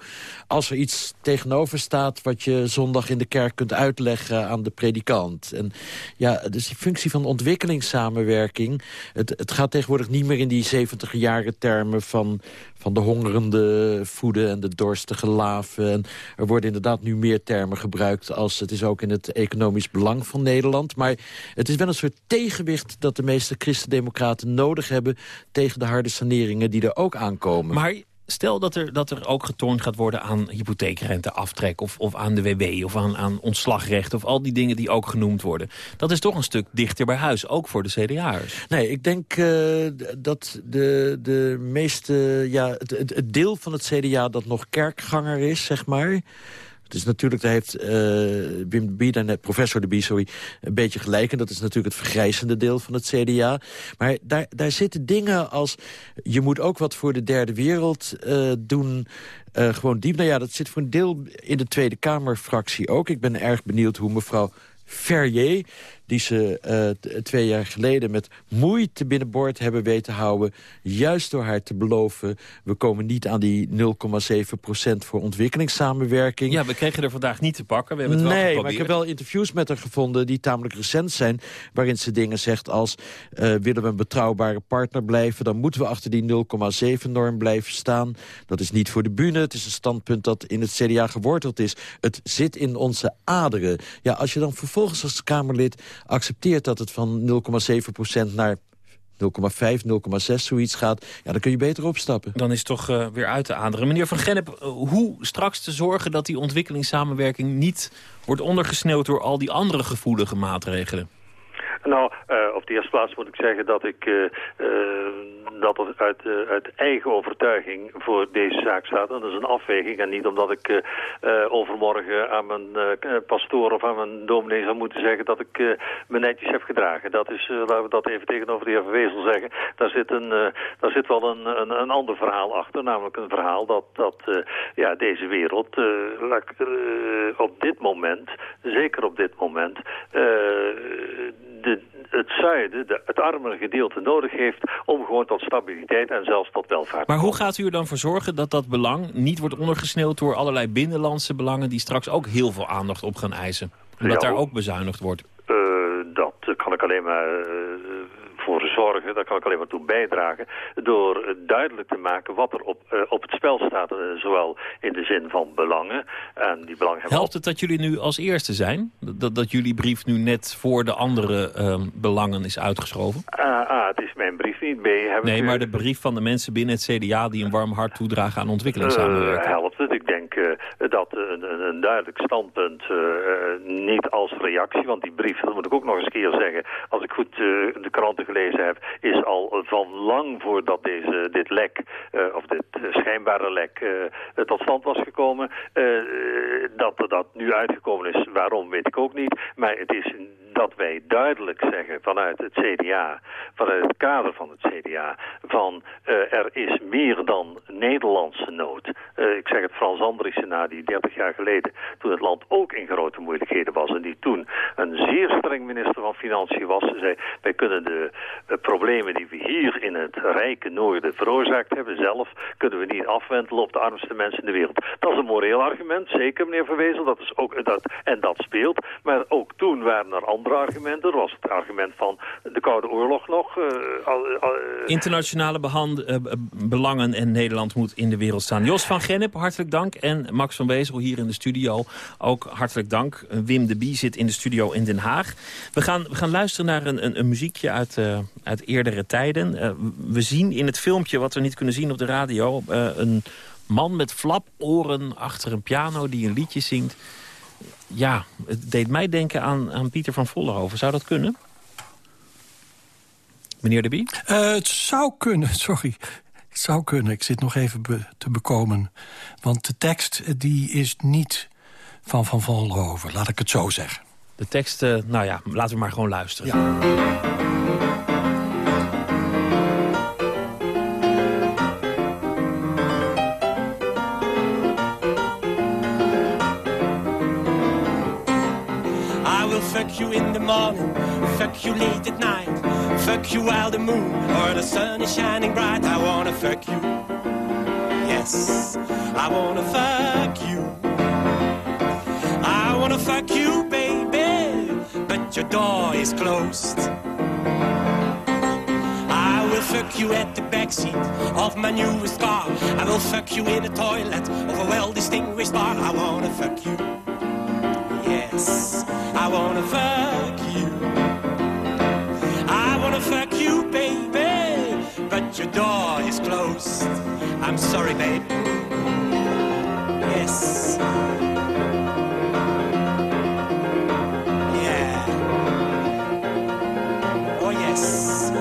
Als er iets tegenover staat wat je zondag in de kerk kunt uitleggen aan de predikant. En ja, dus die functie van ontwikkelingssamenwerking... Het, het gaat tegenwoordig niet meer in die 70 jaren termen van, van de hongerende voeden en de dorstige laven. En er worden inderdaad nu meer termen gebruikt als het is ook in het economisch belang van Nederland. Maar het is wel een soort tegenwicht dat de meeste christendemocraten nodig hebben tegen de harde saneringen die er ook aankomen. Maar stel dat er, dat er ook getornd gaat worden aan hypotheekrenteaftrek... of, of aan de WW of aan, aan ontslagrecht of al die dingen die ook genoemd worden. Dat is toch een stuk dichter bij huis, ook voor de CDA'ers. Nee, ik denk eh, dat de, de meeste, ja, het, het, het deel van het CDA dat nog kerkganger is, zeg maar... Is natuurlijk, daar heeft eh, Wim de Bie, professor de Bie, sorry, een beetje gelijk. En dat is natuurlijk het vergrijzende deel van het CDA. Maar daar, daar zitten dingen als, je moet ook wat voor de derde wereld eh, doen. eh, gewoon diep. Nou ja, dat zit voor een deel in de Tweede Kamerfractie ook. Ik ben erg benieuwd hoe mevrouw Ferrier, die ze eh, twee jaar geleden met moeite binnenboord hebben weten houden. Juist door haar te beloven, we komen niet aan die 0,7% voor ontwikkelingssamenwerking. Ja, we kregen er vandaag niet te pakken. We hebben het wel nee, geprobeerd. maar ik heb wel interviews met haar gevonden die tamelijk recent zijn... waarin ze dingen zegt als... eh, willen we een betrouwbare partner blijven... dan moeten we achter die 0,7-norm blijven staan. Dat is niet voor de bühne. Het is een standpunt dat in het CDA geworteld is. Het zit in onze aderen. Ja, als je dan vervolgens als Kamerlid accepteert... dat het van 0,7% naar 0,5, 0,6 zoiets gaat... ja, dan kun je beter opstappen. Dan is het toch eh, weer uit te aderen. Meneer Van Gennep, eh, hoe straks te zorgen dat die ontwikkelingssamenwerking niet wordt ondergesneeuwd door al die andere gevoelige maatregelen? Nou, eh, op de eerste plaats moet ik zeggen dat ik eh, eh, uit, eh, uit eigen overtuiging voor deze zaak staat. Dat is een afweging en niet omdat ik eh, eh, overmorgen aan mijn pastoor of aan mijn dominee zou moeten zeggen dat ik me netjes heb gedragen. Dat is, laten we dat even tegenover de heer Van Wezel zeggen. Daar zit, een, daar zit wel een, een, een ander verhaal achter, namelijk een verhaal dat, dat ja, deze wereld op dit moment, zeker op dit moment, het zuiden, de, het armere gedeelte nodig heeft om gewoon tot stabiliteit en zelfs tot welvaart Maar hoe gaat u er dan voor zorgen dat dat belang niet wordt ondergesneeuwd door allerlei binnenlandse belangen die straks ook heel veel aandacht op gaan eisen? Omdat Ja, daar ook bezuinigd wordt. Eh, dat kan ik alleen maar eh, voor zorgen, daar kan ik alleen maar toe bijdragen... door duidelijk te maken wat er op, eh, op het spel staat, eh, zowel in de zin van belangen... en die belangen hebben Helpt het dat jullie nu als eerste zijn? Dat, dat jullie brief nu net voor de andere ehm, belangen is uitgeschoven? A, A, het is mijn brief niet. B, Nee, maar de brief van de mensen binnen het CDA... die een warm hart toedragen aan ontwikkelingssamenwerking. Eh, helpt. Eh, dat een, een, duidelijk standpunt eh, eh, niet als reactie, want die brief, dat moet ik ook nog eens een keer zeggen, als ik goed de kranten gelezen heb, is al van lang voordat deze, dit lek, of dit schijnbare lek, tot stand was gekomen. Dat dat nu uitgekomen is, waarom weet ik ook niet. Maar het is dat wij duidelijk zeggen vanuit het CDA, vanuit het kader van het CDA, van eh, er is meer dan Nederlandse nood. Eh, ik zeg het Frans Andriessen na, die 30 jaar geleden, toen het land ook in grote moeilijkheden was en die toen een zeer streng minister van Financiën was, Ze zei, wij kunnen de eh, problemen die we hier in het rijke noorden veroorzaakt hebben zelf, kunnen we niet afwentelen op de armste mensen in de wereld. Dat is een moreel argument, zeker meneer Verwezel, dat is ook, dat, en dat speelt. Maar ook toen waren er andere argumenten. Er was het argument van de Koude Oorlog nog. eh, al- Internationale eh, belangen en Nederland moet in de wereld staan. Jos van Gennep, hartelijk dank. En Max van Wezel hier in de studio, ook hartelijk dank. Eh, Wim de Bie zit in de studio in Den Haag. We gaan, we gaan luisteren naar een, een, een muziekje uit, eh, uit eerdere tijden. Eh, we zien in het filmpje, wat we niet kunnen zien op de radio... eh, een man met flaporen achter een piano die een liedje zingt. Ja, het deed mij denken aan, aan Pieter van Vollenhoven. Zou dat kunnen? Meneer de Bie? Eh, het zou kunnen, sorry. Het zou kunnen. Ik zit nog even be- te bekomen. Want de tekst eh, die is niet van Van Vollenhoven, laat ik het zo zeggen. De tekst, eh, nou ja, laten we maar gewoon luisteren. morning, fuck you late at night, fuck you while the moon or the sun is shining bright. I wanna fuck you. Yes, I wanna fuck you. I wanna fuck you, baby, but your door is closed. I will fuck you at the backseat of my newest car. I will fuck you in the toilet of a well-distinguished bar. I wanna fuck you. Yes, I wanna fuck you. Fuck you, baby, but your door is closed. I'm sorry, babe. Yes. Yeah. Oh, yes.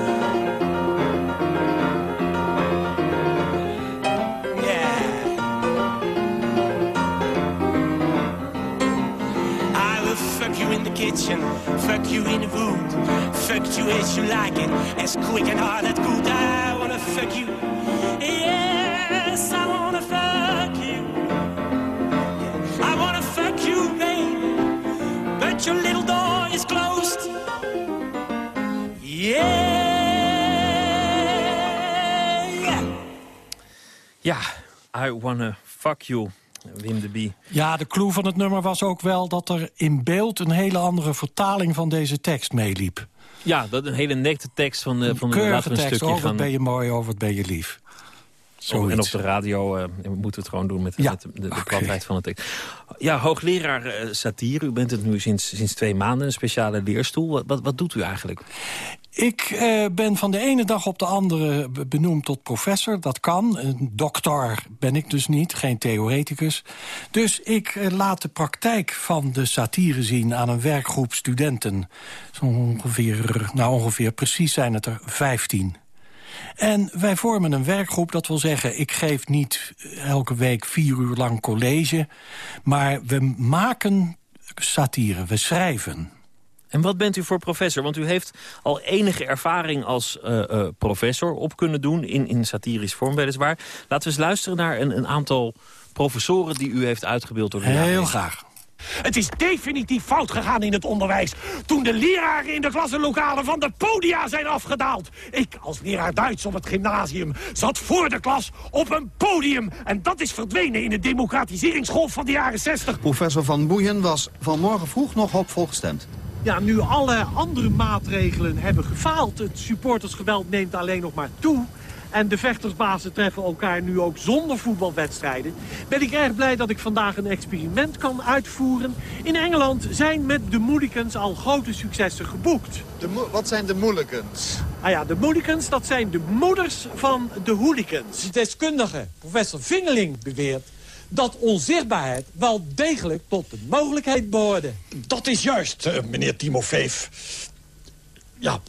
I will fuck you in the kitchen, fuck you in the wood, fuck you as you like it, as quick and hard as good. I wanna fuck you, yes, I wanna fuck you. I wanna fuck you, baby, but your little door is closed. Yeah. Ja, I wanna fuck you, Wim de Bie. Ja, de clue van het nummer was ook wel dat er in beeld... een hele andere vertaling van deze tekst meeliep. Ja, dat een hele nette tekst van, de van de, laten we een tekst, stukje oh, wat gaan... ben je mooi, oh, wat ben je lief. Oh, en op de radio eh, we moeten het gewoon doen met, Ja. met de, de, de van het tekst. Ja, hoogleraar eh, satire. U bent het nu sinds, sinds twee maanden, een speciale leerstoel. Wat, wat, wat doet u eigenlijk? Ik eh, ben van de ene dag op de andere be- benoemd tot professor. Dat kan. Een dokter ben ik dus niet, geen theoreticus. Dus ik eh, laat de praktijk van de satire zien aan een werkgroep studenten. Zo ongeveer, nou ongeveer precies zijn het er 15. En wij vormen een werkgroep, dat wil zeggen... ik geef niet elke week vier uur lang college... maar we maken satire, we schrijven. En wat bent u voor professor? Want u heeft al enige ervaring als eh, eh, professor op kunnen doen... in, in satirisch vorm weliswaar. Laten we eens luisteren naar een, een aantal professoren... die u heeft uitgebeeld door de jaren Heel graag. Het is definitief fout gegaan in het onderwijs. Toen de leraren in de klassenlokalen van de podia zijn afgedaald. Ik, als leraar Duits op het gymnasium, zat voor de klas op een podium. En dat is verdwenen in de democratiseringsgolf van de jaren 60. Professor Van Boeien was vanmorgen vroeg nog hoopvol gestemd. Ja, nu alle andere maatregelen hebben gefaald. Het supportersgeweld neemt alleen nog maar toe. En de vechtersbazen treffen elkaar nu ook zonder voetbalwedstrijden. Ben ik erg blij dat ik vandaag een experiment kan uitvoeren. In Engeland zijn met de Mooligans al grote successen geboekt. wat zijn de Mooligans? Ah ja, de Mooligans, dat zijn de moeders van de hooligans. De deskundige professor Vingeling beweert dat onzichtbaarheid wel degelijk tot de mogelijkheid behoorde. Dat is juist, eh, meneer Timofeef. Ja,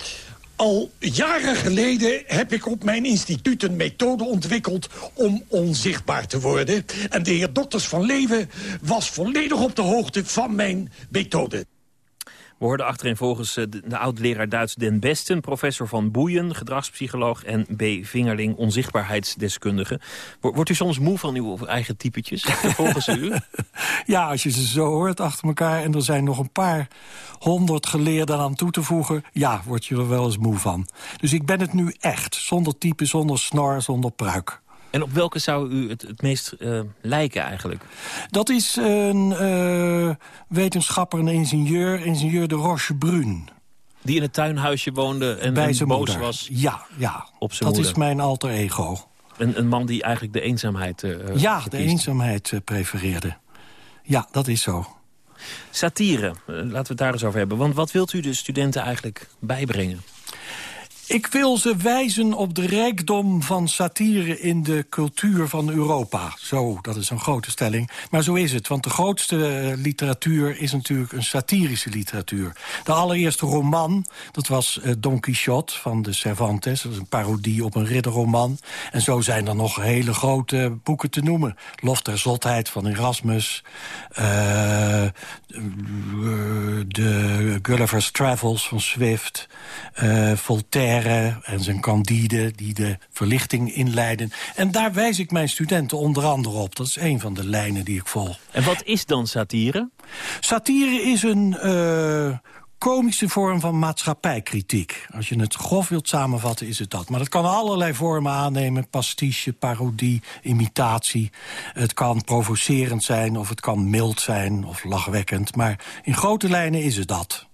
al jaren geleden heb ik op mijn instituut een methode ontwikkeld om onzichtbaar te worden. En de heer Dokters van Leeuwen was volledig op de hoogte van mijn methode. We hoorden achterin volgens eh, de, de oud-leraar Duits Den Besten... professor Van Boeien, gedragspsycholoog... en B. Vingerling, onzichtbaarheidsdeskundige. Wo- Wordt u soms moe van uw eigen typetjes, volgens u? Ja, als je ze zo hoort achter elkaar... en er zijn nog een paar honderd geleerden aan toe te voegen... ja, word je er wel eens moe van. Dus ik ben het nu echt, zonder type, zonder snor, zonder pruik. En op welke zou u het, het meest eh, lijken eigenlijk? Dat is een eh, wetenschapper, een ingenieur, ingenieur de Rochebrune. Die in het tuinhuisje woonde en, Bij en zijn boos moeder. was Ja, ja. op zijn dat moeder. is mijn alter ego. Een, een man die eigenlijk de eenzaamheid eh ja, de eenzaamheid prefereerde. Ja, dat is zo. Satire, laten we het daar eens over hebben. Want wat wilt u de studenten eigenlijk bijbrengen? Ik wil ze wijzen op de rijkdom van satire in de cultuur van Europa. Zo, dat is een grote stelling. Maar zo is het, want de grootste eh, literatuur is natuurlijk een satirische literatuur. De allereerste roman, dat was eh, Don Quixote van de Cervantes. Dat is een parodie op een ridderroman. En zo zijn er nog hele grote boeken te noemen. Lof der Zotheid van Erasmus. eh, de Gulliver's Travels van Swift. Voltaire en zijn Candide die de verlichting inleiden. En daar wijs ik mijn studenten onder andere op. Dat is een van de lijnen die ik volg. En wat is dan satire? Satire is een eh, komische vorm van maatschappijkritiek. Als je het grof wilt samenvatten, is het dat. Maar dat kan allerlei vormen aannemen. Pastiche, parodie, imitatie. Het kan provocerend zijn, of het kan mild zijn, of lachwekkend. Maar in grote lijnen is het dat.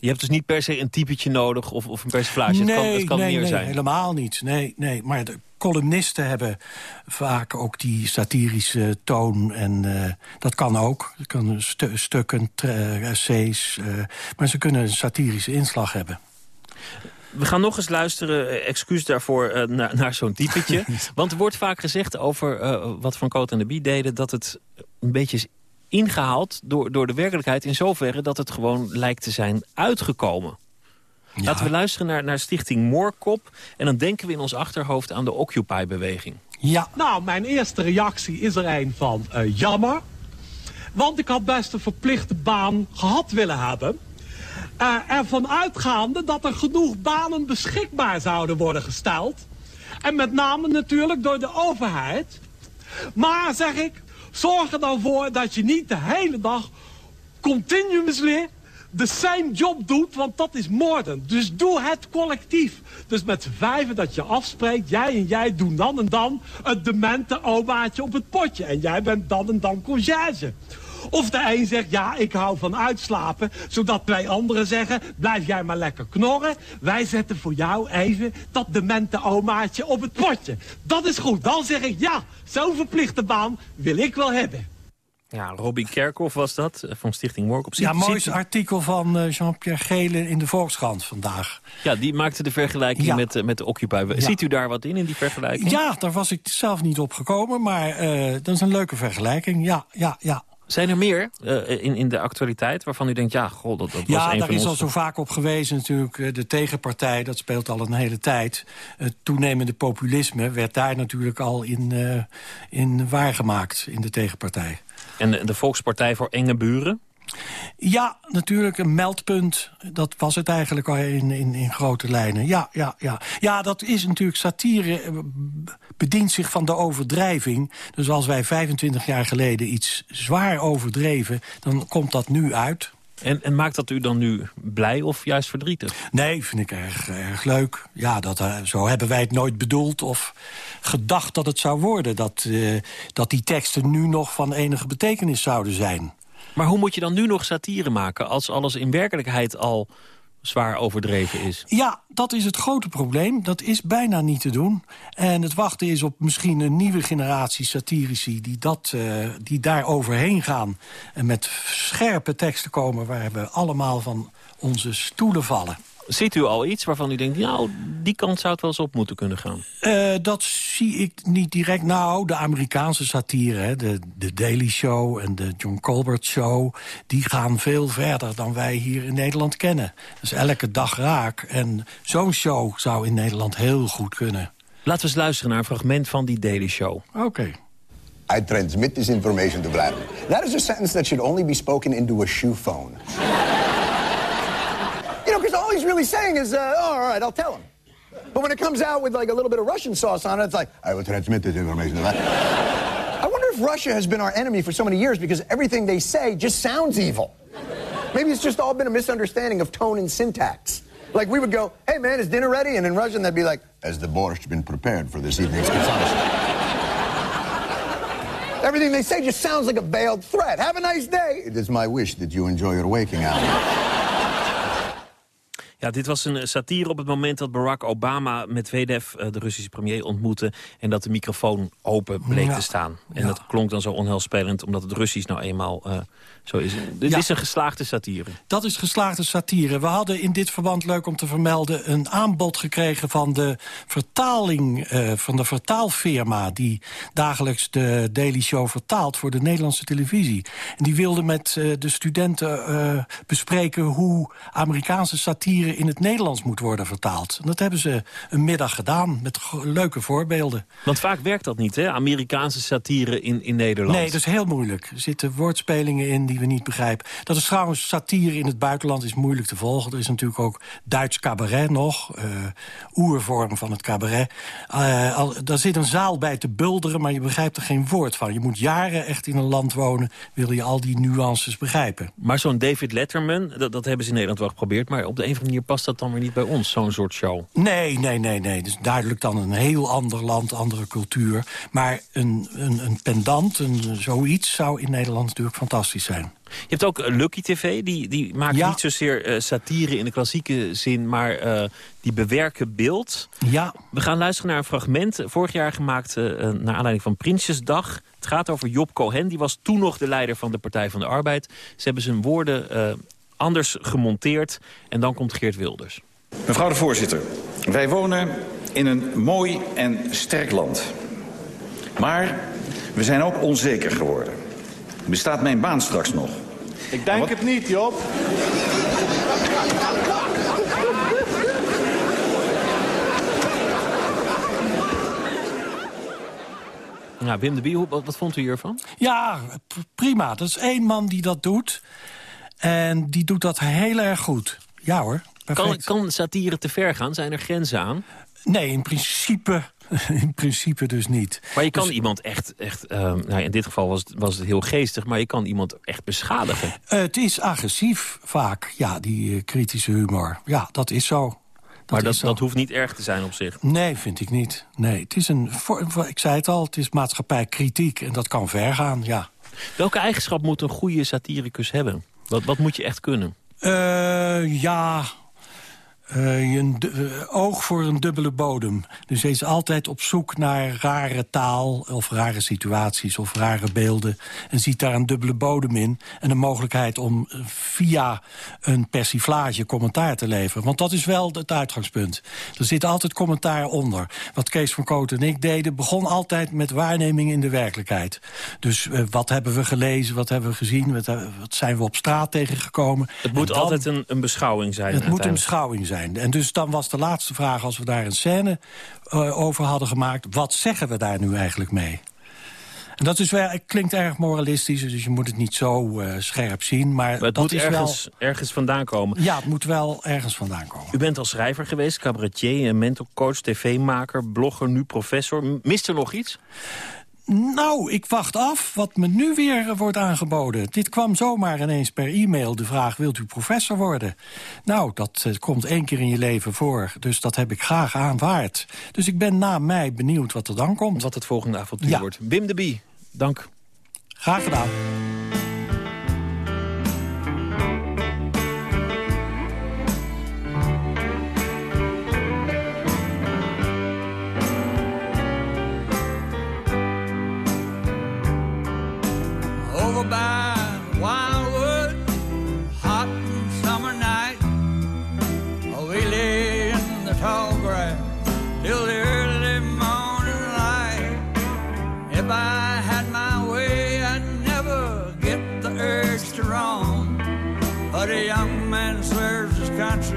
Je hebt dus niet per se een typetje nodig of, of een persiflage. Nee, het kan, het kan nee, meer nee, zijn. helemaal niet. Nee, nee. Maar de columnisten hebben vaak ook die satirische toon. En eh, dat kan ook. Het kan stu- stukken, eh, essays. eh, maar ze kunnen een satirische inslag hebben. We gaan nog eens luisteren, excuus daarvoor, naar, naar zo'n typetje. Want er wordt vaak gezegd over wat Van Coot en de Bie deden... dat het een beetje is ingehaald door, door de werkelijkheid... in zoverre dat het gewoon lijkt te zijn uitgekomen. Laten we luisteren naar, naar Stichting Moorkop... en dan denken we in ons achterhoofd aan de Occupy-beweging. Ja. Nou, mijn eerste reactie is er een van eh, jammer. Want ik had best een verplichte baan gehad willen hebben. Eh ervan uitgaande dat er genoeg banen beschikbaar zouden worden gesteld. En met name natuurlijk door de overheid. Maar zeg ik, zorg er dan voor dat je niet de hele dag continuously de same job doet, want dat is moorden. Dus doe het collectief. Dus met vijven dat je afspreekt, jij en jij doen dan en dan het demente omaatje op het potje. En jij bent dan en dan conciërge. Of de een zegt, ja, ik hou van uitslapen. Zodat twee anderen zeggen, blijf jij maar lekker knorren. Wij zetten voor jou even dat demente omaatje op het potje. Dat is goed. Dan zeg ik, ja, zo'n verplichte baan wil ik wel hebben. Ja, Robin Kerkhoff was dat, eh, van Stichting Moorkop. Ja, Ziet- mooi artikel van eh, Jean-Pierre Gele in de Volkskrant vandaag. Ja, die maakte de vergelijking Ja. met, eh, met de Occupy. Ja. Ziet u daar wat in, in die vergelijking? Ja, daar was ik zelf niet op gekomen, maar eh, dat is een leuke vergelijking. Ja, ja, ja. Zijn er meer eh, in, in de actualiteit waarvan u denkt... ja, god, dat, dat was Ja, een daar van is al zo vaak op gewezen natuurlijk. eh, De tegenpartij, dat speelt al een hele tijd. Het toenemende populisme werd daar natuurlijk al in, eh, in waargemaakt, in de tegenpartij. En de, de Volkspartij voor enge buren? Ja, natuurlijk een meldpunt. Dat was het eigenlijk al in, in, in grote lijnen. Ja, ja, ja. ja, dat is natuurlijk satire. eh, bedient zich van de overdrijving. Dus als wij 25 jaar geleden iets zwaar overdreven... dan komt dat nu uit. En, en maakt dat u dan nu blij of juist verdrietig? Nee, vind ik erg, erg leuk. Ja, dat, eh, zo hebben wij het nooit bedoeld of gedacht dat het zou worden. Dat, eh, dat die teksten nu nog van enige betekenis zouden zijn. Maar hoe moet je dan nu nog satire maken... als alles in werkelijkheid al zwaar overdreven is? Ja, dat is het grote probleem. Dat is bijna niet te doen. En het wachten is op misschien een nieuwe generatie satirici... die, dat, eh, die daar overheen gaan en met scherpe teksten komen... waar we allemaal van onze stoelen vallen. Ziet u al iets waarvan u denkt... nou, die kant zou het wel eens op moeten kunnen gaan? Eh, dat zie ik niet direct. Nou, de Amerikaanse satire, hè, de, de Daily Show en de John Colbert Show... die gaan veel verder dan wij hier in Nederland kennen. Dus elke dag raak. En zo'n show zou in Nederland heel goed kunnen. Laten we eens luisteren naar een fragment van die Daily Show. Oké. I transmit this information to Vladimir. That is a sentence that should only be spoken into a shoe phone. He's really saying is, uh, oh, all right, I'll tell him. But when it comes out with like a little bit of Russian sauce on it, it's like, I will transmit this information to Vladimir. I wonder if Russia has been our enemy for so many years because everything they say just sounds evil. Maybe it's just all been a misunderstanding of tone and syntax. Like we would go, hey man, is dinner ready? And in Russian they'd be like, has the borscht been prepared for this evening's consumption? Everything they say just sounds like a veiled threat. Have a nice day. It is my wish that you enjoy your waking hour. Ja, dit was een eh, satire op het moment dat Barack Obama Medvedev, eh, de Russische premier, ontmoette... en dat de microfoon open bleek Ja. te staan. En dat klonk dan zo onheilspellend, omdat het Russisch nou eenmaal eh, zo is. Dit Ja. is een geslaagde satire. Dat is geslaagde satire. We hadden in dit verband, leuk om te vermelden... een aanbod gekregen van de vertaling, eh, van de vertaalfirma... die dagelijks de Daily Show vertaalt voor de Nederlandse televisie. En die wilde met eh, de studenten eh, bespreken... hoe Amerikaanse satire in het Nederlands moet worden vertaald. En dat hebben ze een middag gedaan met leuke voorbeelden. Want vaak werkt dat niet, hè? Amerikaanse satire in, in Nederland. Nee, dat is heel moeilijk. Er zitten woordspelingen in die we niet begrijpen. Dat is trouwens satire in het buitenland is moeilijk te volgen. Er is natuurlijk ook Duits cabaret nog. eh oervorm van het cabaret. Al, daar zit een zaal bij te bulderen, maar je begrijpt er geen woord van. Je moet jaren echt in een land wonen, wil je al die nuances begrijpen. Maar zo'n David Letterman, dat, dat hebben ze in Nederland wel geprobeerd... maar op de een of andere manier past dat dan weer niet bij ons, zo'n soort show. Nee, nee, nee, nee. Dus duidelijk dan een heel ander land, andere cultuur. Maar een, een, een pendant, een, zoiets, zou in Nederland natuurlijk fantastisch zijn. Je hebt ook eh, Lucky TV, die, die maakt Ja. niet zozeer eh, satire in de klassieke zin... maar eh, die bewerken beeld. Ja. We gaan luisteren naar een fragment, vorig jaar gemaakt... naar aanleiding van Prinsjesdag. Het gaat over Job Cohen, die was toen nog de leider van de Partij van de Arbeid. Ze hebben zijn woorden eh, anders gemonteerd en dan komt Geert Wilders. Mevrouw de voorzitter, wij wonen in een mooi en sterk land. Maar we zijn ook onzeker geworden. Bestaat mijn baan straks nog? Ik denk het niet, Job. Nou, Wim de Bie, wat, wat vond u hiervan? Ja, prima. Dat is één man die dat doet. En die doet dat heel erg goed. Ja hoor, Kan, kan satire te ver gaan? Zijn er grenzen aan? Nee, in principe, in principe dus niet. Maar je kan Dus- iemand echt, echt eh, nou, in dit geval was het, was het heel geestig... maar je kan iemand echt beschadigen. Eh, het is agressief vaak, ja, die eh, kritische humor. Ja, dat is zo. maar dat, is zo. dat hoeft niet erg te zijn op zich. Nee, vind ik niet. Nee, het is een, voor- ik zei het al, het is maatschappijkritiek en dat kan ver gaan, ja. Welke eigenschap moet een goede satiricus hebben? Wat, wat moet je echt kunnen? Eh, ja, eh, een eh, oog voor een dubbele bodem. Dus hij is altijd op zoek naar rare taal of rare situaties of rare beelden. En ziet daar een dubbele bodem in. En een mogelijkheid om via een persiflage commentaar te leveren. Want dat is wel het uitgangspunt. Er zit altijd commentaar onder. Wat Kees van Koot en ik deden begon altijd met waarneming in de werkelijkheid. Dus eh, wat hebben we gelezen, wat hebben we gezien, wat, wat zijn we op straat tegengekomen. Het moet dan- altijd een, een beschouwing zijn. het moet een beschouwing zijn. En dus dan was de laatste vraag, als we daar een scène eh, over hadden gemaakt... wat zeggen we daar nu eigenlijk mee? En dat is wel, het klinkt erg moralistisch, dus je moet het niet zo eh, scherp zien. Maar, Maar het dat moet is ergens, ergens vandaan komen. wel... Ja, het moet wel ergens vandaan komen. U bent al schrijver geweest, cabaretier, mentorcoach, tv-maker, blogger, nu professor. Mist er nog iets? Nou, ik wacht af wat me nu weer eh, wordt aangeboden. Dit kwam zomaar ineens per e-mail de vraag... wilt u professor worden? Nou, dat eh, komt één keer in je leven voor. Dus dat heb ik graag aanvaard. Dus ik ben na mei benieuwd wat er dan komt. Wat het volgende avontuur Ja. wordt. Wim de Bie, dank. Graag gedaan.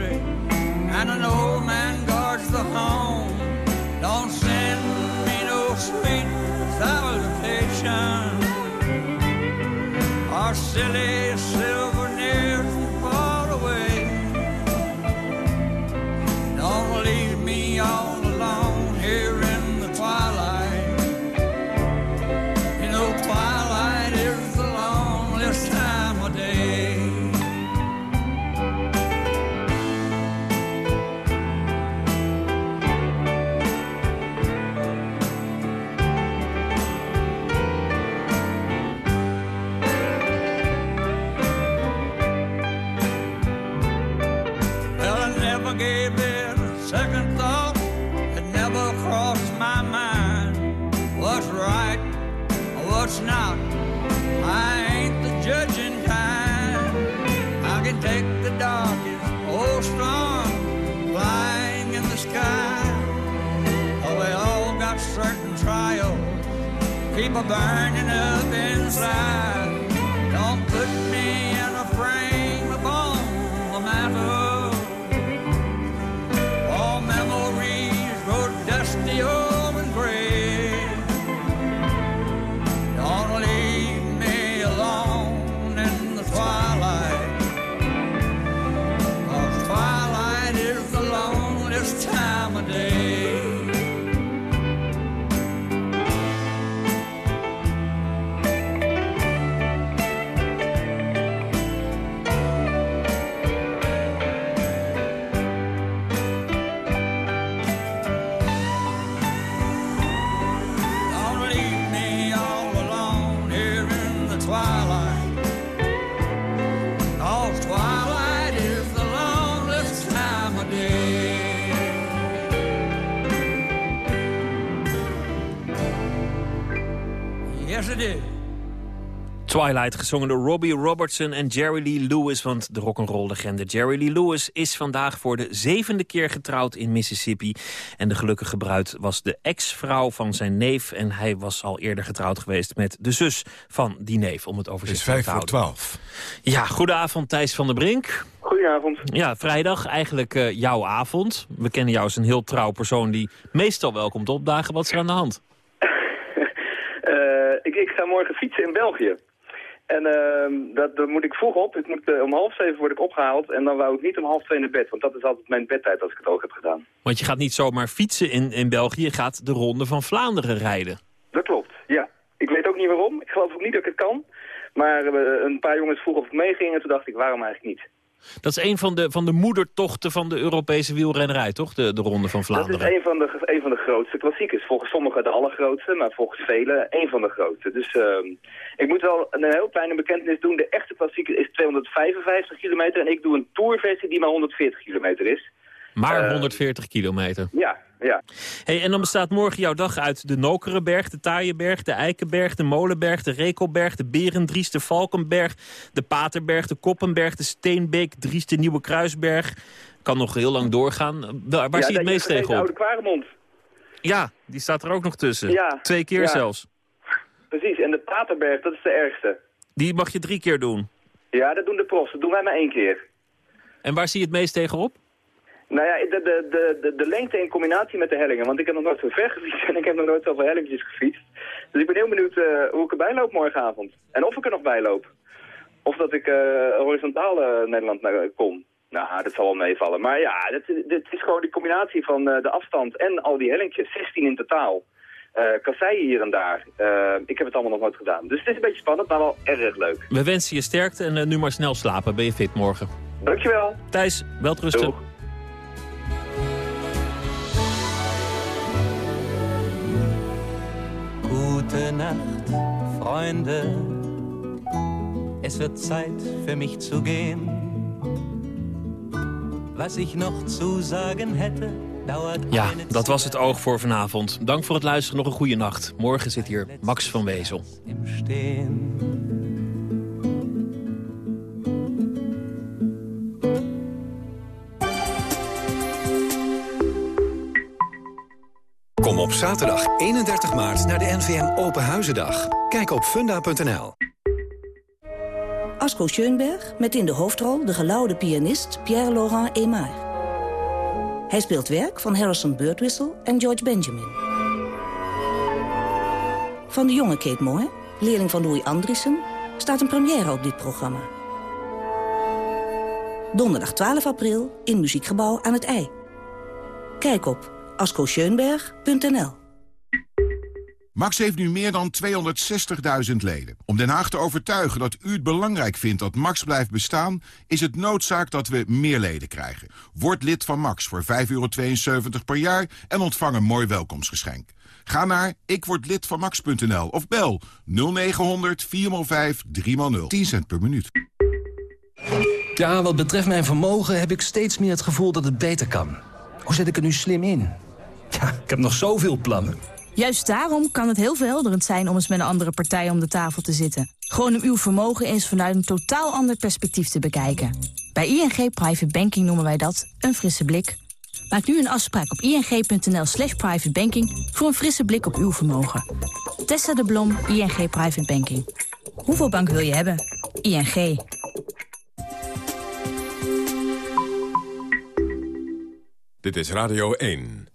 Country, and an old man guards the home. Don't send me no sweet salutation our silly gave it a second thought. It never crossed my mind. What's right or what's not? I ain't the judging kind. I can take the darkest old storm flying in the sky. Oh, we all got certain trials. Keep a burning up inside. Twilight, gezongen door Robbie Robertson en Jerry Lee Lewis. Want de rock'n'roll-legende Jerry Lee Lewis is vandaag voor de zevende keer getrouwd in Mississippi. En de gelukkige bruid was de ex-vrouw van zijn neef. En hij was al eerder getrouwd geweest met de zus van die neef, om het over Het zich is te vijf voor houden. twaalf. Ja, goedenavond Thijs van der Brink. Goedenavond. Ja, vrijdag, eigenlijk eh, jouw avond. We kennen jou als een heel trouw persoon die meestal wel komt opdagen. Wat is er aan de hand? Eh, ik, ik ga morgen fietsen in België. En ehm, dat, daar moet ik vroeg op. Ik moet, eh, om half zeven word ik opgehaald. En dan wou ik niet om half twee naar bed. Want dat is altijd mijn bedtijd als ik het ook heb gedaan. Want je gaat niet zomaar fietsen in, in België, je gaat de Ronde van Vlaanderen rijden. Dat klopt, ja. Ik weet ook niet waarom. Ik geloof ook niet dat ik het kan. Maar eh, een paar jongens vroegen of ik meeging. En toen dacht ik, waarom eigenlijk niet? Dat is een van de, van de moedertochten van de Europese wielrennerij, toch? De, de Ronde van Vlaanderen. Dat is een van, de, een van de grootste klassiekers. Volgens sommigen de allergrootste, maar volgens velen een van de grootste. Dus ehm, ik moet wel een heel kleine bekentenis doen. De echte klassieker is 255 kilometer en ik doe een tourversie die maar 140 kilometer is. Maar Eh, 140 kilometer. Ja, ja. Hey, en dan bestaat morgen jouw dag uit de Nokerenberg, de Taaienberg, de Eikenberg, de Molenberg, de Rekelberg, de Berendries, de Valkenberg, de Paterberg, de Koppenberg, de Steenbeek, Dries, de Nieuwe Kruisberg. Kan nog heel lang doorgaan. Waar, waar ja, zie je het meest tegen tegenop? Oude Kwaremond. Ja, die staat er ook nog tussen. Ja, Twee keer ja. zelfs. Precies, en de Paterberg, dat is de ergste. Die mag je drie keer doen. Ja, dat doen de profs. Dat doen wij maar één keer. En waar zie je het meest tegenop? Nou ja, de, de, de, de, lengte in combinatie met de hellingen. Want ik heb nog nooit zo ver gefietst en ik heb nog nooit zoveel hellingjes gefietst. Dus ik ben heel benieuwd eh, hoe ik erbij loop morgenavond. En of ik er nog bij loop. Of dat ik eh, horizontaal eh, Nederland naar, kom. Nou, dat zal wel meevallen. Maar ja, dit, dit is gewoon die combinatie van de afstand en al die hellingjes. 16 in totaal. Eh kasseien hier en daar. Ik heb het allemaal nog nooit gedaan. Dus het is een beetje spannend, maar wel erg leuk. We wensen je sterkte en nu maar snel slapen. Ben je fit morgen? Dankjewel. Thijs, welterusten. Doeg. Gute Nacht, Freunde. Es wird Zeit für mich zu gehen. Was ich noch zu sagen hätte, dauert Ja, dat was het oog voor vanavond. Dank voor het luisteren. Nog een goede nacht. Morgen zit hier Max van Wezel. Zaterdag 31 maart naar de NVM Open Huizendag. Kijk op funda.nl. Asko Schoenberg met in de hoofdrol de geloude pianist Pierre-Laurent Aimard. Hij speelt werk van Harrison Birtwistle en George Benjamin. Van de jonge Kate Moore, leerling van Louis Andriessen, staat een première op dit programma. Donderdag 12 april in Muziekgebouw aan het IJ. Kijk op ascoscheunberg.nl Max heeft nu meer dan 260.000 leden. Om Den Haag te overtuigen dat u het belangrijk vindt dat Max blijft bestaan... is het noodzaak dat we meer leden krijgen. Word lid van Max voor 5,72 per jaar en ontvang een mooi welkomstgeschenk. Ga naar ikwordlidvanmax.nl of bel 0900 405 3x0. 10 cent per minuut. Ja, wat betreft mijn vermogen heb ik steeds meer het gevoel dat het beter kan. Hoe zet ik er nu slim in? Ja, ik heb nog zoveel plannen. Juist daarom kan het heel verhelderend zijn om eens met een andere partij om de tafel te zitten. Gewoon om uw vermogen eens vanuit een totaal ander perspectief te bekijken. Bij ING Private Banking noemen wij dat een frisse blik. Maak nu een afspraak op ing.nl slash privatebanking voor een frisse blik op uw vermogen. Tessa de Blom, ING Private Banking. Hoeveel bank wil je hebben? ING. Dit is Radio 1.